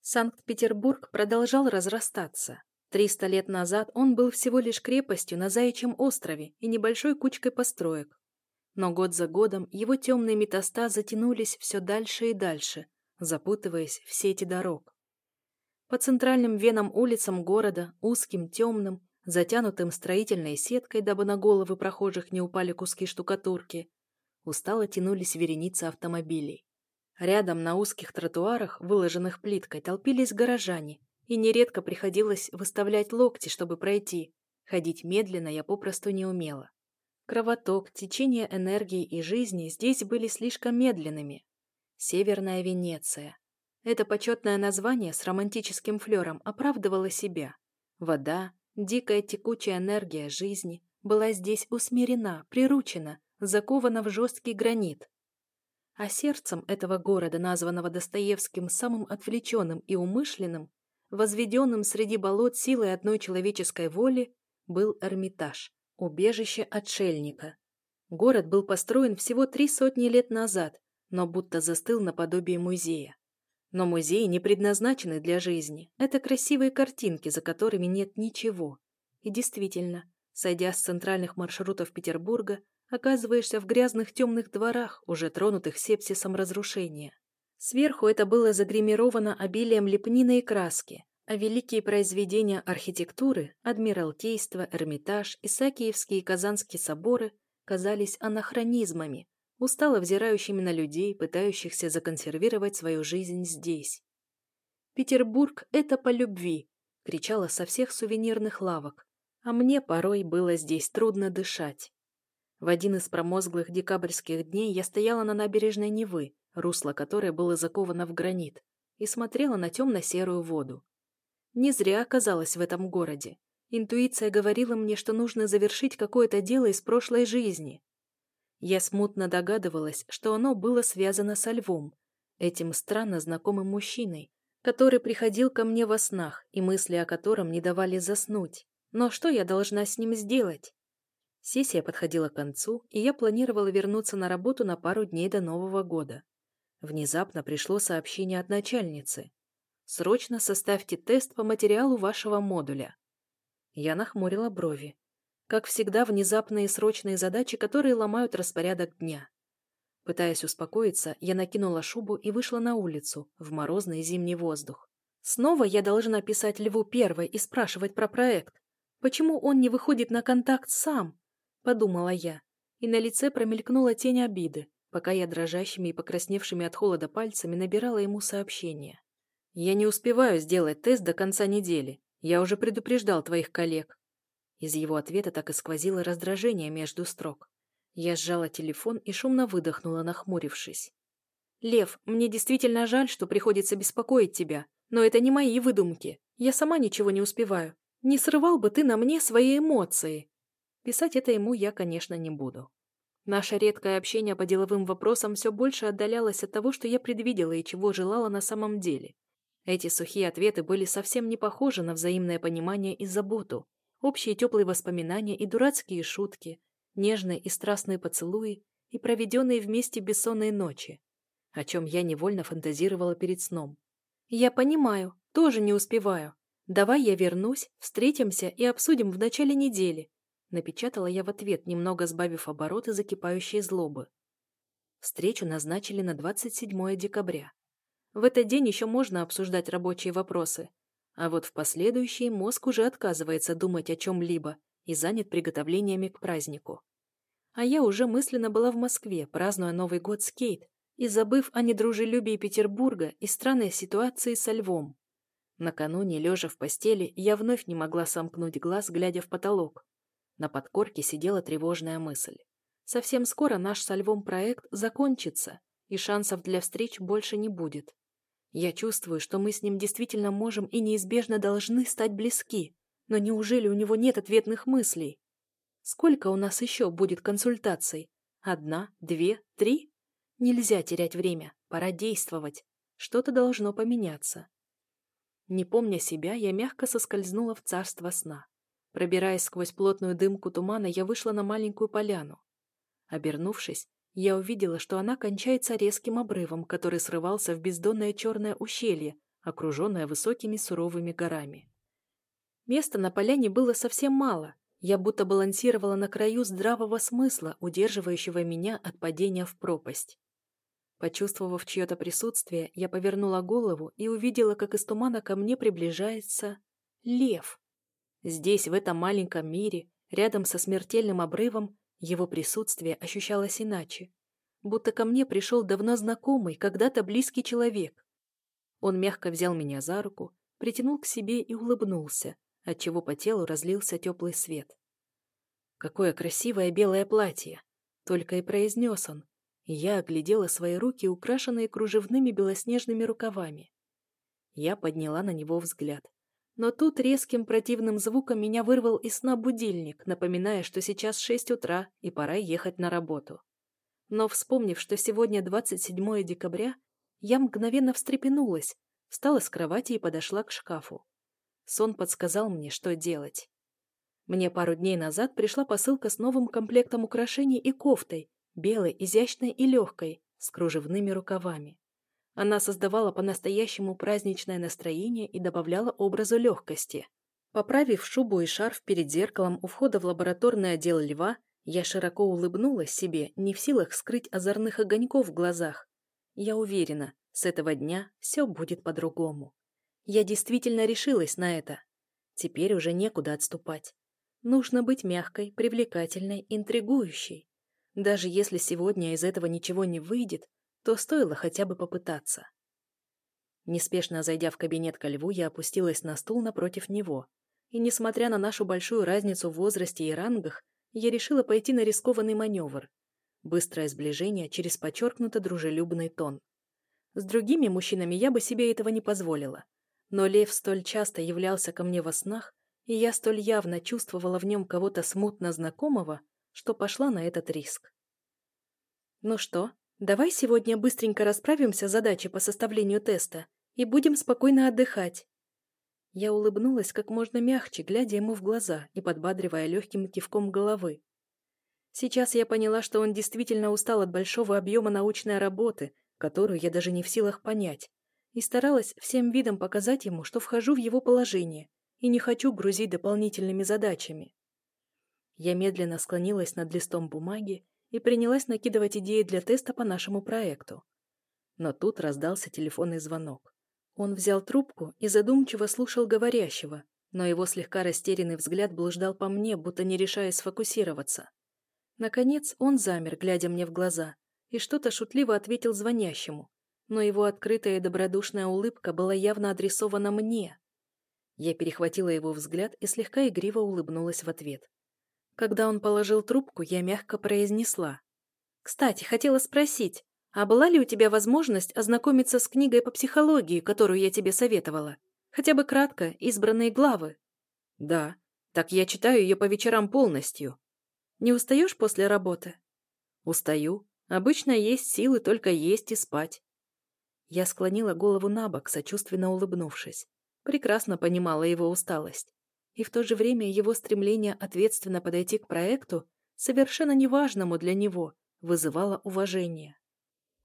Санкт-Петербург продолжал разрастаться. Триста лет назад он был всего лишь крепостью на Заячьем острове и небольшой кучкой построек. Но год за годом его темные метастазы тянулись все дальше и дальше, запутываясь в сети дорог. По центральным венам улицам города, узким, темным, затянутым строительной сеткой, дабы на головы прохожих не упали куски штукатурки, устало тянулись вереницы автомобилей. Рядом на узких тротуарах, выложенных плиткой, толпились горожане, и нередко приходилось выставлять локти, чтобы пройти. Ходить медленно я попросту не умела. Кровоток, течение энергии и жизни здесь были слишком медленными. Северная Венеция. Это почетное название с романтическим флером оправдывало себя. Вода, дикая текучая энергия жизни была здесь усмирена, приручена, закована в жесткий гранит. А сердцем этого города, названного Достоевским самым отвлеченным и умышленным, возведенным среди болот силой одной человеческой воли, был Эрмитаж, убежище отшельника. Город был построен всего три сотни лет назад, но будто застыл наподобие музея. Но музеи не предназначены для жизни. Это красивые картинки, за которыми нет ничего. И действительно, сойдя с центральных маршрутов Петербурга, оказываешься в грязных темных дворах, уже тронутых сепсисом разрушения. Сверху это было загримировано обилием лепнины и краски, а великие произведения архитектуры – Адмиралтейство, Эрмитаж, Исаакиевские и Казанские соборы – казались анахронизмами, устало взирающими на людей, пытающихся законсервировать свою жизнь здесь. «Петербург – это по любви!» – кричала со всех сувенирных лавок, а мне порой было здесь трудно дышать. В один из промозглых декабрьских дней я стояла на набережной Невы, русло которой было заковано в гранит, и смотрела на темно-серую воду. Не зря оказалась в этом городе. Интуиция говорила мне, что нужно завершить какое-то дело из прошлой жизни. Я смутно догадывалась, что оно было связано со львом, этим странно знакомым мужчиной, который приходил ко мне во снах и мысли о котором не давали заснуть. Но что я должна с ним сделать? Сессия подходила к концу, и я планировала вернуться на работу на пару дней до Нового года. Внезапно пришло сообщение от начальницы. Срочно составьте тест по материалу вашего модуля. Я нахмурила брови. Как всегда, внезапные срочные задачи, которые ломают распорядок дня. Пытаясь успокоиться, я накинула шубу и вышла на улицу, в морозный зимний воздух. Снова я должна писать Льву первой и спрашивать про проект. Почему он не выходит на контакт сам? Подумала я, и на лице промелькнула тень обиды, пока я дрожащими и покрасневшими от холода пальцами набирала ему сообщение. «Я не успеваю сделать тест до конца недели. Я уже предупреждал твоих коллег». Из его ответа так и сквозило раздражение между строк. Я сжала телефон и шумно выдохнула, нахмурившись. «Лев, мне действительно жаль, что приходится беспокоить тебя, но это не мои выдумки. Я сама ничего не успеваю. Не срывал бы ты на мне свои эмоции!» Писать это ему я, конечно, не буду. Наше редкое общение по деловым вопросам все больше отдалялось от того, что я предвидела и чего желала на самом деле. Эти сухие ответы были совсем не похожи на взаимное понимание и заботу, общие теплые воспоминания и дурацкие шутки, нежные и страстные поцелуи и проведенные вместе бессонные ночи, о чем я невольно фантазировала перед сном. «Я понимаю, тоже не успеваю. Давай я вернусь, встретимся и обсудим в начале недели», напечатала я в ответ, немного сбавив обороты закипающей злобы. Встречу назначили на 27 декабря. В этот день еще можно обсуждать рабочие вопросы, а вот в последующий мозг уже отказывается думать о чем-либо и занят приготовлениями к празднику. А я уже мысленно была в Москве, празднуя Новый год с Кейт и забыв о недружелюбии Петербурга и странной ситуации со львом. Накануне, лежа в постели, я вновь не могла сомкнуть глаз, глядя в потолок. На подкорке сидела тревожная мысль. Совсем скоро наш со львом проект закончится, и шансов для встреч больше не будет. Я чувствую, что мы с ним действительно можем и неизбежно должны стать близки. Но неужели у него нет ответных мыслей? Сколько у нас еще будет консультаций? Одна, две, три? Нельзя терять время, пора действовать. Что-то должно поменяться. Не помня себя, я мягко соскользнула в царство сна. Пробираясь сквозь плотную дымку тумана, я вышла на маленькую поляну. Обернувшись, я увидела, что она кончается резким обрывом, который срывался в бездонное черное ущелье, окруженное высокими суровыми горами. Места на поляне было совсем мало. Я будто балансировала на краю здравого смысла, удерживающего меня от падения в пропасть. Почувствовав чье-то присутствие, я повернула голову и увидела, как из тумана ко мне приближается лев. Здесь, в этом маленьком мире, рядом со смертельным обрывом, его присутствие ощущалось иначе. Будто ко мне пришел давно знакомый, когда-то близкий человек. Он мягко взял меня за руку, притянул к себе и улыбнулся, отчего по телу разлился теплый свет. «Какое красивое белое платье!» — только и произнес он, я оглядела свои руки, украшенные кружевными белоснежными рукавами. Я подняла на него взгляд. Но тут резким противным звуком меня вырвал из сна будильник, напоминая, что сейчас шесть утра и пора ехать на работу. Но, вспомнив, что сегодня 27 декабря, я мгновенно встрепенулась, встала с кровати и подошла к шкафу. Сон подсказал мне, что делать. Мне пару дней назад пришла посылка с новым комплектом украшений и кофтой, белой, изящной и легкой, с кружевными рукавами. Она создавала по-настоящему праздничное настроение и добавляла образу легкости. Поправив шубу и шарф перед зеркалом у входа в лабораторный отдел льва, я широко улыбнулась себе, не в силах скрыть озорных огоньков в глазах. Я уверена, с этого дня все будет по-другому. Я действительно решилась на это. Теперь уже некуда отступать. Нужно быть мягкой, привлекательной, интригующей. Даже если сегодня из этого ничего не выйдет, то стоило хотя бы попытаться. Неспешно зайдя в кабинет ко льву, я опустилась на стул напротив него. И, несмотря на нашу большую разницу в возрасте и рангах, я решила пойти на рискованный маневр. Быстрое сближение через подчеркнуто дружелюбный тон. С другими мужчинами я бы себе этого не позволила. Но лев столь часто являлся ко мне во снах, и я столь явно чувствовала в нем кого-то смутно знакомого, что пошла на этот риск. «Ну что, Давай сегодня быстренько расправимся с задачей по составлению теста и будем спокойно отдыхать. Я улыбнулась как можно мягче, глядя ему в глаза и подбадривая легким кивком головы. Сейчас я поняла, что он действительно устал от большого объема научной работы, которую я даже не в силах понять, и старалась всем видом показать ему, что вхожу в его положение и не хочу грузить дополнительными задачами. Я медленно склонилась над листом бумаги и принялась накидывать идеи для теста по нашему проекту. Но тут раздался телефонный звонок. Он взял трубку и задумчиво слушал говорящего, но его слегка растерянный взгляд блуждал по мне, будто не решаясь сфокусироваться. Наконец он замер, глядя мне в глаза, и что-то шутливо ответил звонящему, но его открытая и добродушная улыбка была явно адресована мне. Я перехватила его взгляд и слегка игриво улыбнулась в ответ. Когда он положил трубку, я мягко произнесла. «Кстати, хотела спросить, а была ли у тебя возможность ознакомиться с книгой по психологии, которую я тебе советовала? Хотя бы кратко, избранные главы?» «Да. Так я читаю ее по вечерам полностью». «Не устаешь после работы?» «Устаю. Обычно есть силы только есть и спать». Я склонила голову на бок, сочувственно улыбнувшись. Прекрасно понимала его усталость. И в то же время его стремление ответственно подойти к проекту, совершенно неважному для него, вызывало уважение.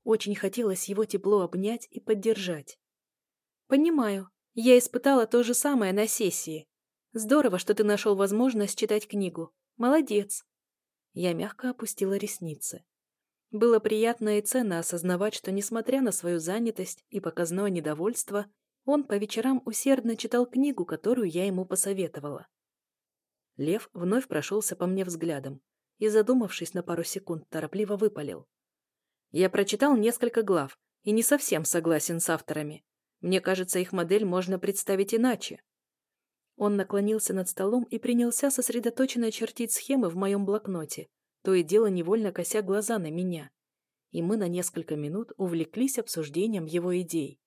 Очень хотелось его тепло обнять и поддержать. «Понимаю. Я испытала то же самое на сессии. Здорово, что ты нашел возможность читать книгу. Молодец». Я мягко опустила ресницы. Было приятно и ценно осознавать, что, несмотря на свою занятость и показное недовольство, он по вечерам усердно читал книгу, которую я ему посоветовала. Лев вновь прошелся по мне взглядом и, задумавшись на пару секунд, торопливо выпалил. Я прочитал несколько глав и не совсем согласен с авторами. Мне кажется, их модель можно представить иначе. Он наклонился над столом и принялся сосредоточенно чертить схемы в моем блокноте, то и дело невольно кося глаза на меня. И мы на несколько минут увлеклись обсуждением его идей.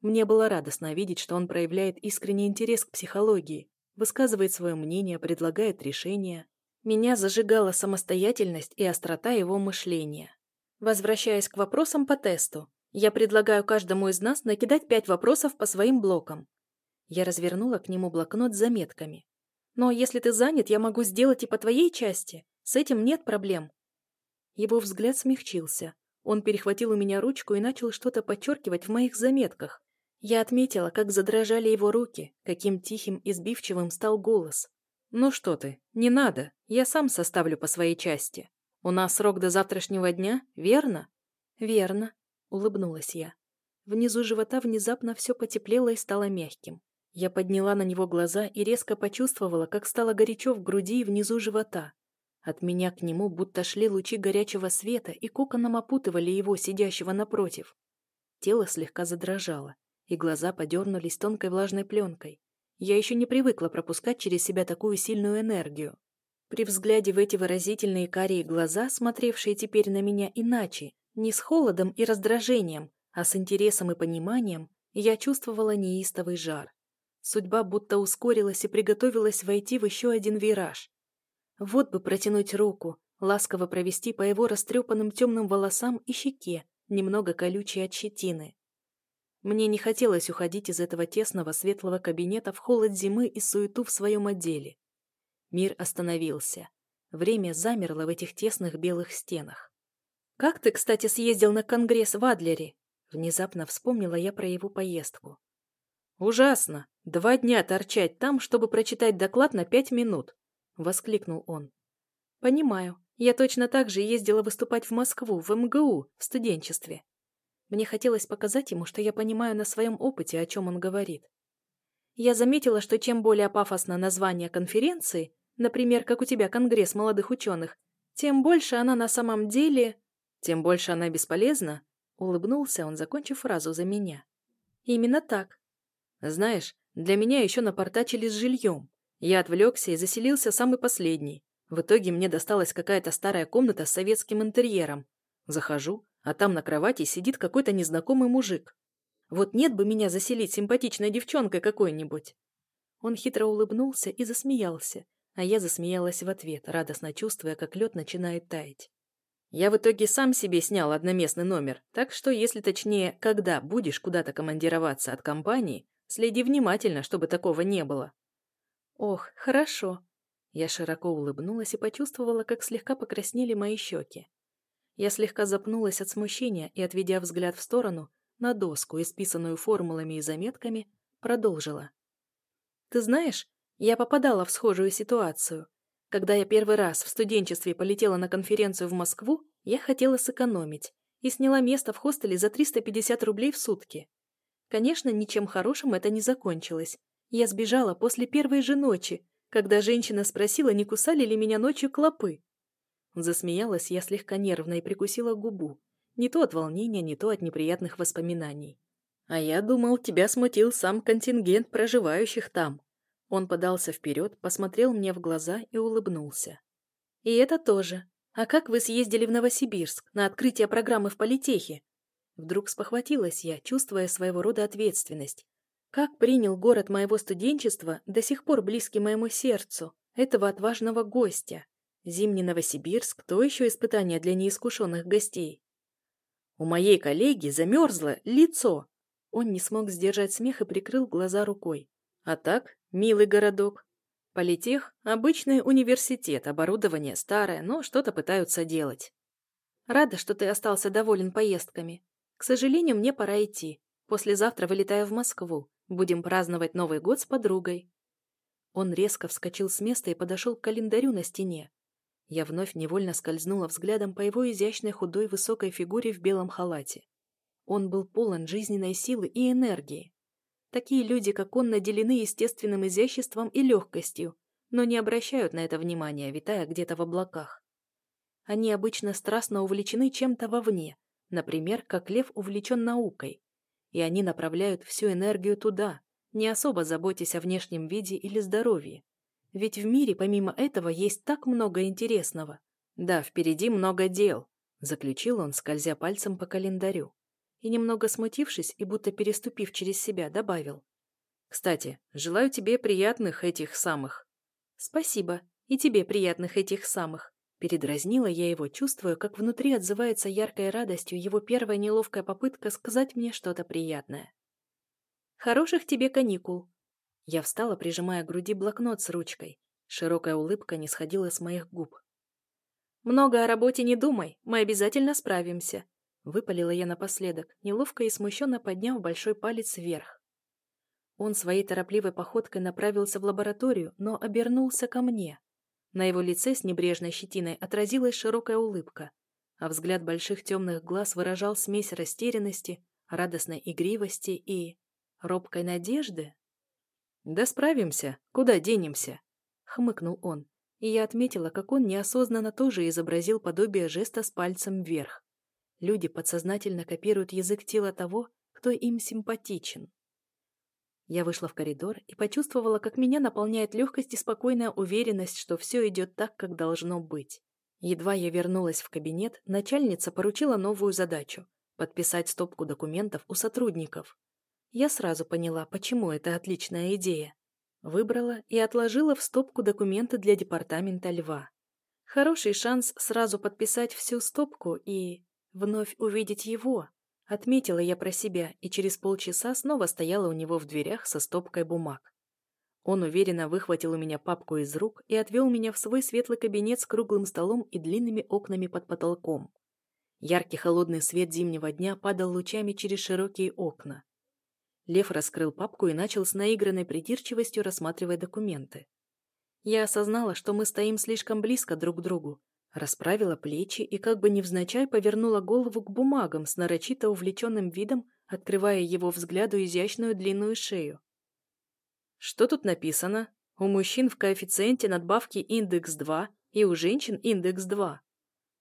Мне было радостно видеть, что он проявляет искренний интерес к психологии, высказывает свое мнение, предлагает решения. Меня зажигала самостоятельность и острота его мышления. Возвращаясь к вопросам по тесту, я предлагаю каждому из нас накидать пять вопросов по своим блокам. Я развернула к нему блокнот с заметками. Но если ты занят, я могу сделать и по твоей части. С этим нет проблем. Его взгляд смягчился. Он перехватил у меня ручку и начал что-то подчеркивать в моих заметках, я отметила, как задрожали его руки, каким тихим и сбивчивым стал голос. «Ну что ты, не надо, я сам составлю по своей части. У нас срок до завтрашнего дня, верно?» «Верно», — улыбнулась я. Внизу живота внезапно все потеплело и стало мягким. Я подняла на него глаза и резко почувствовала, как стало горячо в груди и внизу живота. От меня к нему будто шли лучи горячего света и коконом опутывали его, сидящего напротив. Тело слегка задрожало и глаза подернулись тонкой влажной пленкой. Я еще не привыкла пропускать через себя такую сильную энергию. При взгляде в эти выразительные карие глаза, смотревшие теперь на меня иначе, не с холодом и раздражением, а с интересом и пониманием, я чувствовала неистовый жар. Судьба будто ускорилась и приготовилась войти в еще один вираж. Вот бы протянуть руку, ласково провести по его растрепанным темным волосам и щеке, немного колючей от щетины. Мне не хотелось уходить из этого тесного светлого кабинета в холод зимы и суету в своем отделе. Мир остановился. Время замерло в этих тесных белых стенах. «Как ты, кстати, съездил на конгресс в Адлере?» Внезапно вспомнила я про его поездку. «Ужасно! Два дня торчать там, чтобы прочитать доклад на пять минут!» — воскликнул он. «Понимаю. Я точно так же ездила выступать в Москву, в МГУ, в студенчестве. Мне хотелось показать ему, что я понимаю на своем опыте, о чем он говорит. Я заметила, что чем более пафосно название конференции, например, как у тебя Конгресс молодых ученых, тем больше она на самом деле... Тем больше она бесполезна, улыбнулся он, закончив фразу за меня. Именно так. Знаешь, для меня еще напортачили с жильем. Я отвлекся и заселился самый последний. В итоге мне досталась какая-то старая комната с советским интерьером. Захожу, а там на кровати сидит какой-то незнакомый мужик. Вот нет бы меня заселить симпатичной девчонкой какой-нибудь. Он хитро улыбнулся и засмеялся, а я засмеялась в ответ, радостно чувствуя, как лед начинает таять. Я в итоге сам себе снял одноместный номер, так что, если точнее, когда будешь куда-то командироваться от компании, следи внимательно, чтобы такого не было. Ох, хорошо. Я широко улыбнулась и почувствовала, как слегка покраснели мои щеки. Я слегка запнулась от смущения и, отведя взгляд в сторону, на доску, исписанную формулами и заметками, продолжила. «Ты знаешь, я попадала в схожую ситуацию. Когда я первый раз в студенчестве полетела на конференцию в Москву, я хотела сэкономить и сняла место в хостеле за 350 рублей в сутки. Конечно, ничем хорошим это не закончилось. Я сбежала после первой же ночи, когда женщина спросила, не кусали ли меня ночью клопы. Засмеялась я слегка нервно и прикусила губу. Не то от волнения, не то от неприятных воспоминаний. «А я думал, тебя смутил сам контингент проживающих там». Он подался вперед, посмотрел мне в глаза и улыбнулся. «И это тоже. А как вы съездили в Новосибирск на открытие программы в политехе?» Вдруг спохватилась я, чувствуя своего рода ответственность. Как принял город моего студенчества, до сих пор близкий моему сердцу, этого отважного гостя? Зимний Новосибирск – то еще испытание для неискушенных гостей. У моей коллеги замерзло лицо. Он не смог сдержать смех и прикрыл глаза рукой. А так, милый городок. Политех – обычный университет, оборудование старое, но что-то пытаются делать. Рада, что ты остался доволен поездками. К сожалению, мне пора идти. Послезавтра вылетаю в Москву. Будем праздновать Новый год с подругой. Он резко вскочил с места и подошел к календарю на стене. Я вновь невольно скользнула взглядом по его изящной худой высокой фигуре в белом халате. Он был полон жизненной силы и энергии. Такие люди, как он, наделены естественным изяществом и легкостью, но не обращают на это внимания, витая где-то в облаках. Они обычно страстно увлечены чем-то вовне, например, как лев увлечен наукой, и они направляют всю энергию туда, не особо заботясь о внешнем виде или здоровье. Ведь в мире помимо этого есть так много интересного. Да, впереди много дел, заключил он, скользя пальцем по календарю. И немного смутившись и будто переступив через себя, добавил. Кстати, желаю тебе приятных этих самых. Спасибо. И тебе приятных этих самых. Передразнила я его, чувствуя, как внутри отзывается яркой радостью его первая неловкая попытка сказать мне что-то приятное. «Хороших тебе каникул!» Я встала, прижимая к груди блокнот с ручкой. Широкая улыбка не сходила с моих губ. «Много о работе не думай, мы обязательно справимся», — выпалила я напоследок, неловко и смущенно подняв большой палец вверх. Он своей торопливой походкой направился в лабораторию, но обернулся ко мне. На его лице с небрежной щетиной отразилась широкая улыбка, а взгляд больших темных глаз выражал смесь растерянности, радостной игривости и... робкой надежды. «Да справимся. Куда денемся?» — хмыкнул он, и я отметила, как он неосознанно тоже изобразил подобие жеста с пальцем вверх. Люди подсознательно копируют язык тела того, кто им симпатичен. Я вышла в коридор и почувствовала, как меня наполняет легкость и спокойная уверенность, что все идет так, как должно быть. Едва я вернулась в кабинет, начальница поручила новую задачу – подписать стопку документов у сотрудников. Я сразу поняла, почему это отличная идея. Выбрала и отложила в стопку документы для департамента Льва. Хороший шанс сразу подписать всю стопку и вновь увидеть его. Отметила я про себя и через полчаса снова стояла у него в дверях со стопкой бумаг. Он уверенно выхватил у меня папку из рук и отвел меня в свой светлый кабинет с круглым столом и длинными окнами под потолком. Яркий холодный свет зимнего дня падал лучами через широкие окна. Лев раскрыл папку и начал с наигранной придирчивостью рассматривать документы. Я осознала, что мы стоим слишком близко друг к другу, расправила плечи и как бы невзначай повернула голову к бумагам с нарочито увлеченным видом, открывая его взгляду изящную длинную шею. Что тут написано? У мужчин в коэффициенте надбавки индекс 2 и у женщин индекс 2.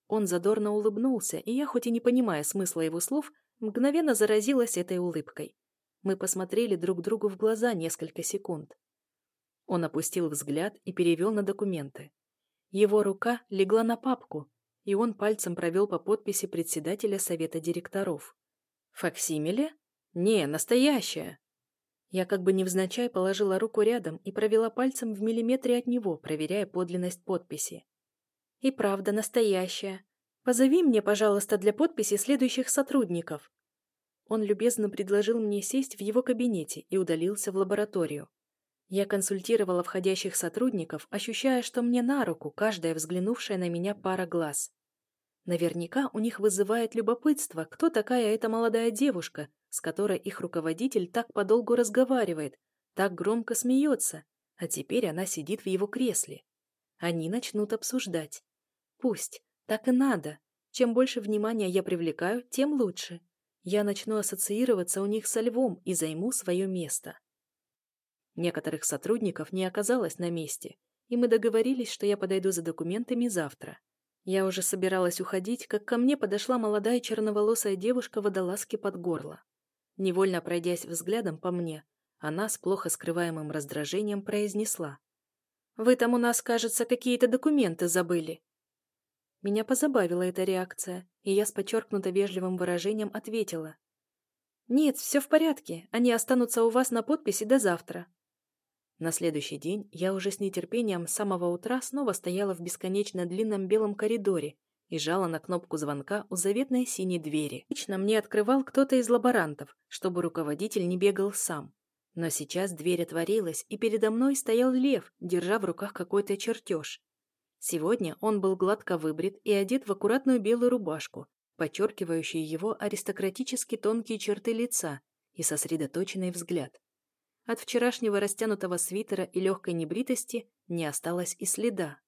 Он задорно улыбнулся, и я, хоть и не понимая смысла его слов, мгновенно заразилась этой улыбкой. Мы посмотрели друг другу в глаза несколько секунд. Он опустил взгляд и перевел на документы. Его рука легла на папку, и он пальцем провел по подписи председателя совета директоров. «Факсимиле? Не, настоящая!» Я как бы невзначай положила руку рядом и провела пальцем в миллиметре от него, проверяя подлинность подписи. «И правда настоящая. Позови мне, пожалуйста, для подписи следующих сотрудников. Он любезно предложил мне сесть в его кабинете и удалился в лабораторию. Я консультировала входящих сотрудников, ощущая, что мне на руку каждая взглянувшая на меня пара глаз. Наверняка у них вызывает любопытство, кто такая эта молодая девушка, с которой их руководитель так подолгу разговаривает, так громко смеется, а теперь она сидит в его кресле. Они начнут обсуждать. Пусть, так и надо. Чем больше внимания я привлекаю, тем лучше. Я начну ассоциироваться у них со львом и займу свое место. Некоторых сотрудников не оказалось на месте, и мы договорились, что я подойду за документами завтра. Я уже собиралась уходить, как ко мне подошла молодая черноволосая девушка в водолазке под горло. Невольно пройдясь взглядом по мне, она с плохо скрываемым раздражением произнесла. «Вы там у нас, кажется, какие-то документы забыли». Меня позабавила эта реакция, и я с подчеркнуто вежливым выражением ответила. «Нет, все в порядке, они останутся у вас на подписи до завтра». На следующий день я уже с нетерпением с самого утра снова стояла в бесконечно длинном белом коридоре и жала на кнопку звонка у заветной синей двери. Лично мне открывал кто-то из лаборантов, чтобы руководитель не бегал сам. Но сейчас дверь отворилась, и передо мной стоял лев, держа в руках какой-то чертеж. Сегодня он был гладко выбрит и одет в аккуратную белую рубашку, подчеркивающую его аристократически тонкие черты лица и сосредоточенный взгляд. От вчерашнего растянутого свитера и легкой небритости не осталось и следа.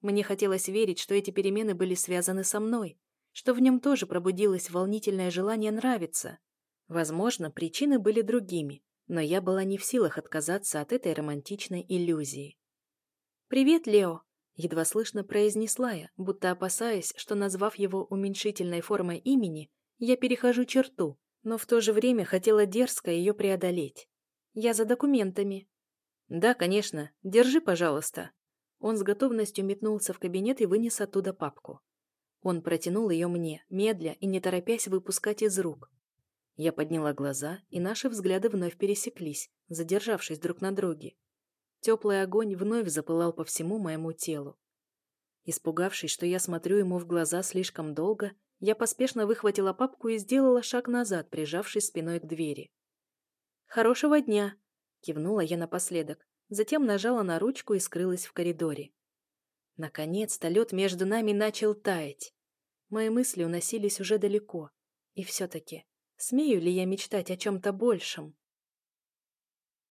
Мне хотелось верить, что эти перемены были связаны со мной, что в нем тоже пробудилось волнительное желание нравиться. Возможно, причины были другими, но я была не в силах отказаться от этой романтичной иллюзии. «Привет, Лео!» — едва слышно произнесла я, будто опасаясь, что, назвав его уменьшительной формой имени, я перехожу черту, но в то же время хотела дерзко ее преодолеть. «Я за документами». «Да, конечно. Держи, пожалуйста». Он с готовностью метнулся в кабинет и вынес оттуда папку. Он протянул ее мне, медля и не торопясь выпускать из рук. Я подняла глаза, и наши взгляды вновь пересеклись, задержавшись друг на друге. Теплый огонь вновь запылал по всему моему телу. Испугавшись, что я смотрю ему в глаза слишком долго, я поспешно выхватила папку и сделала шаг назад, прижавшись спиной к двери. «Хорошего дня!» — кивнула я напоследок, затем нажала на ручку и скрылась в коридоре. Наконец-то лед между нами начал таять. Мои мысли уносились уже далеко. И все-таки, смею ли я мечтать о чем-то большем?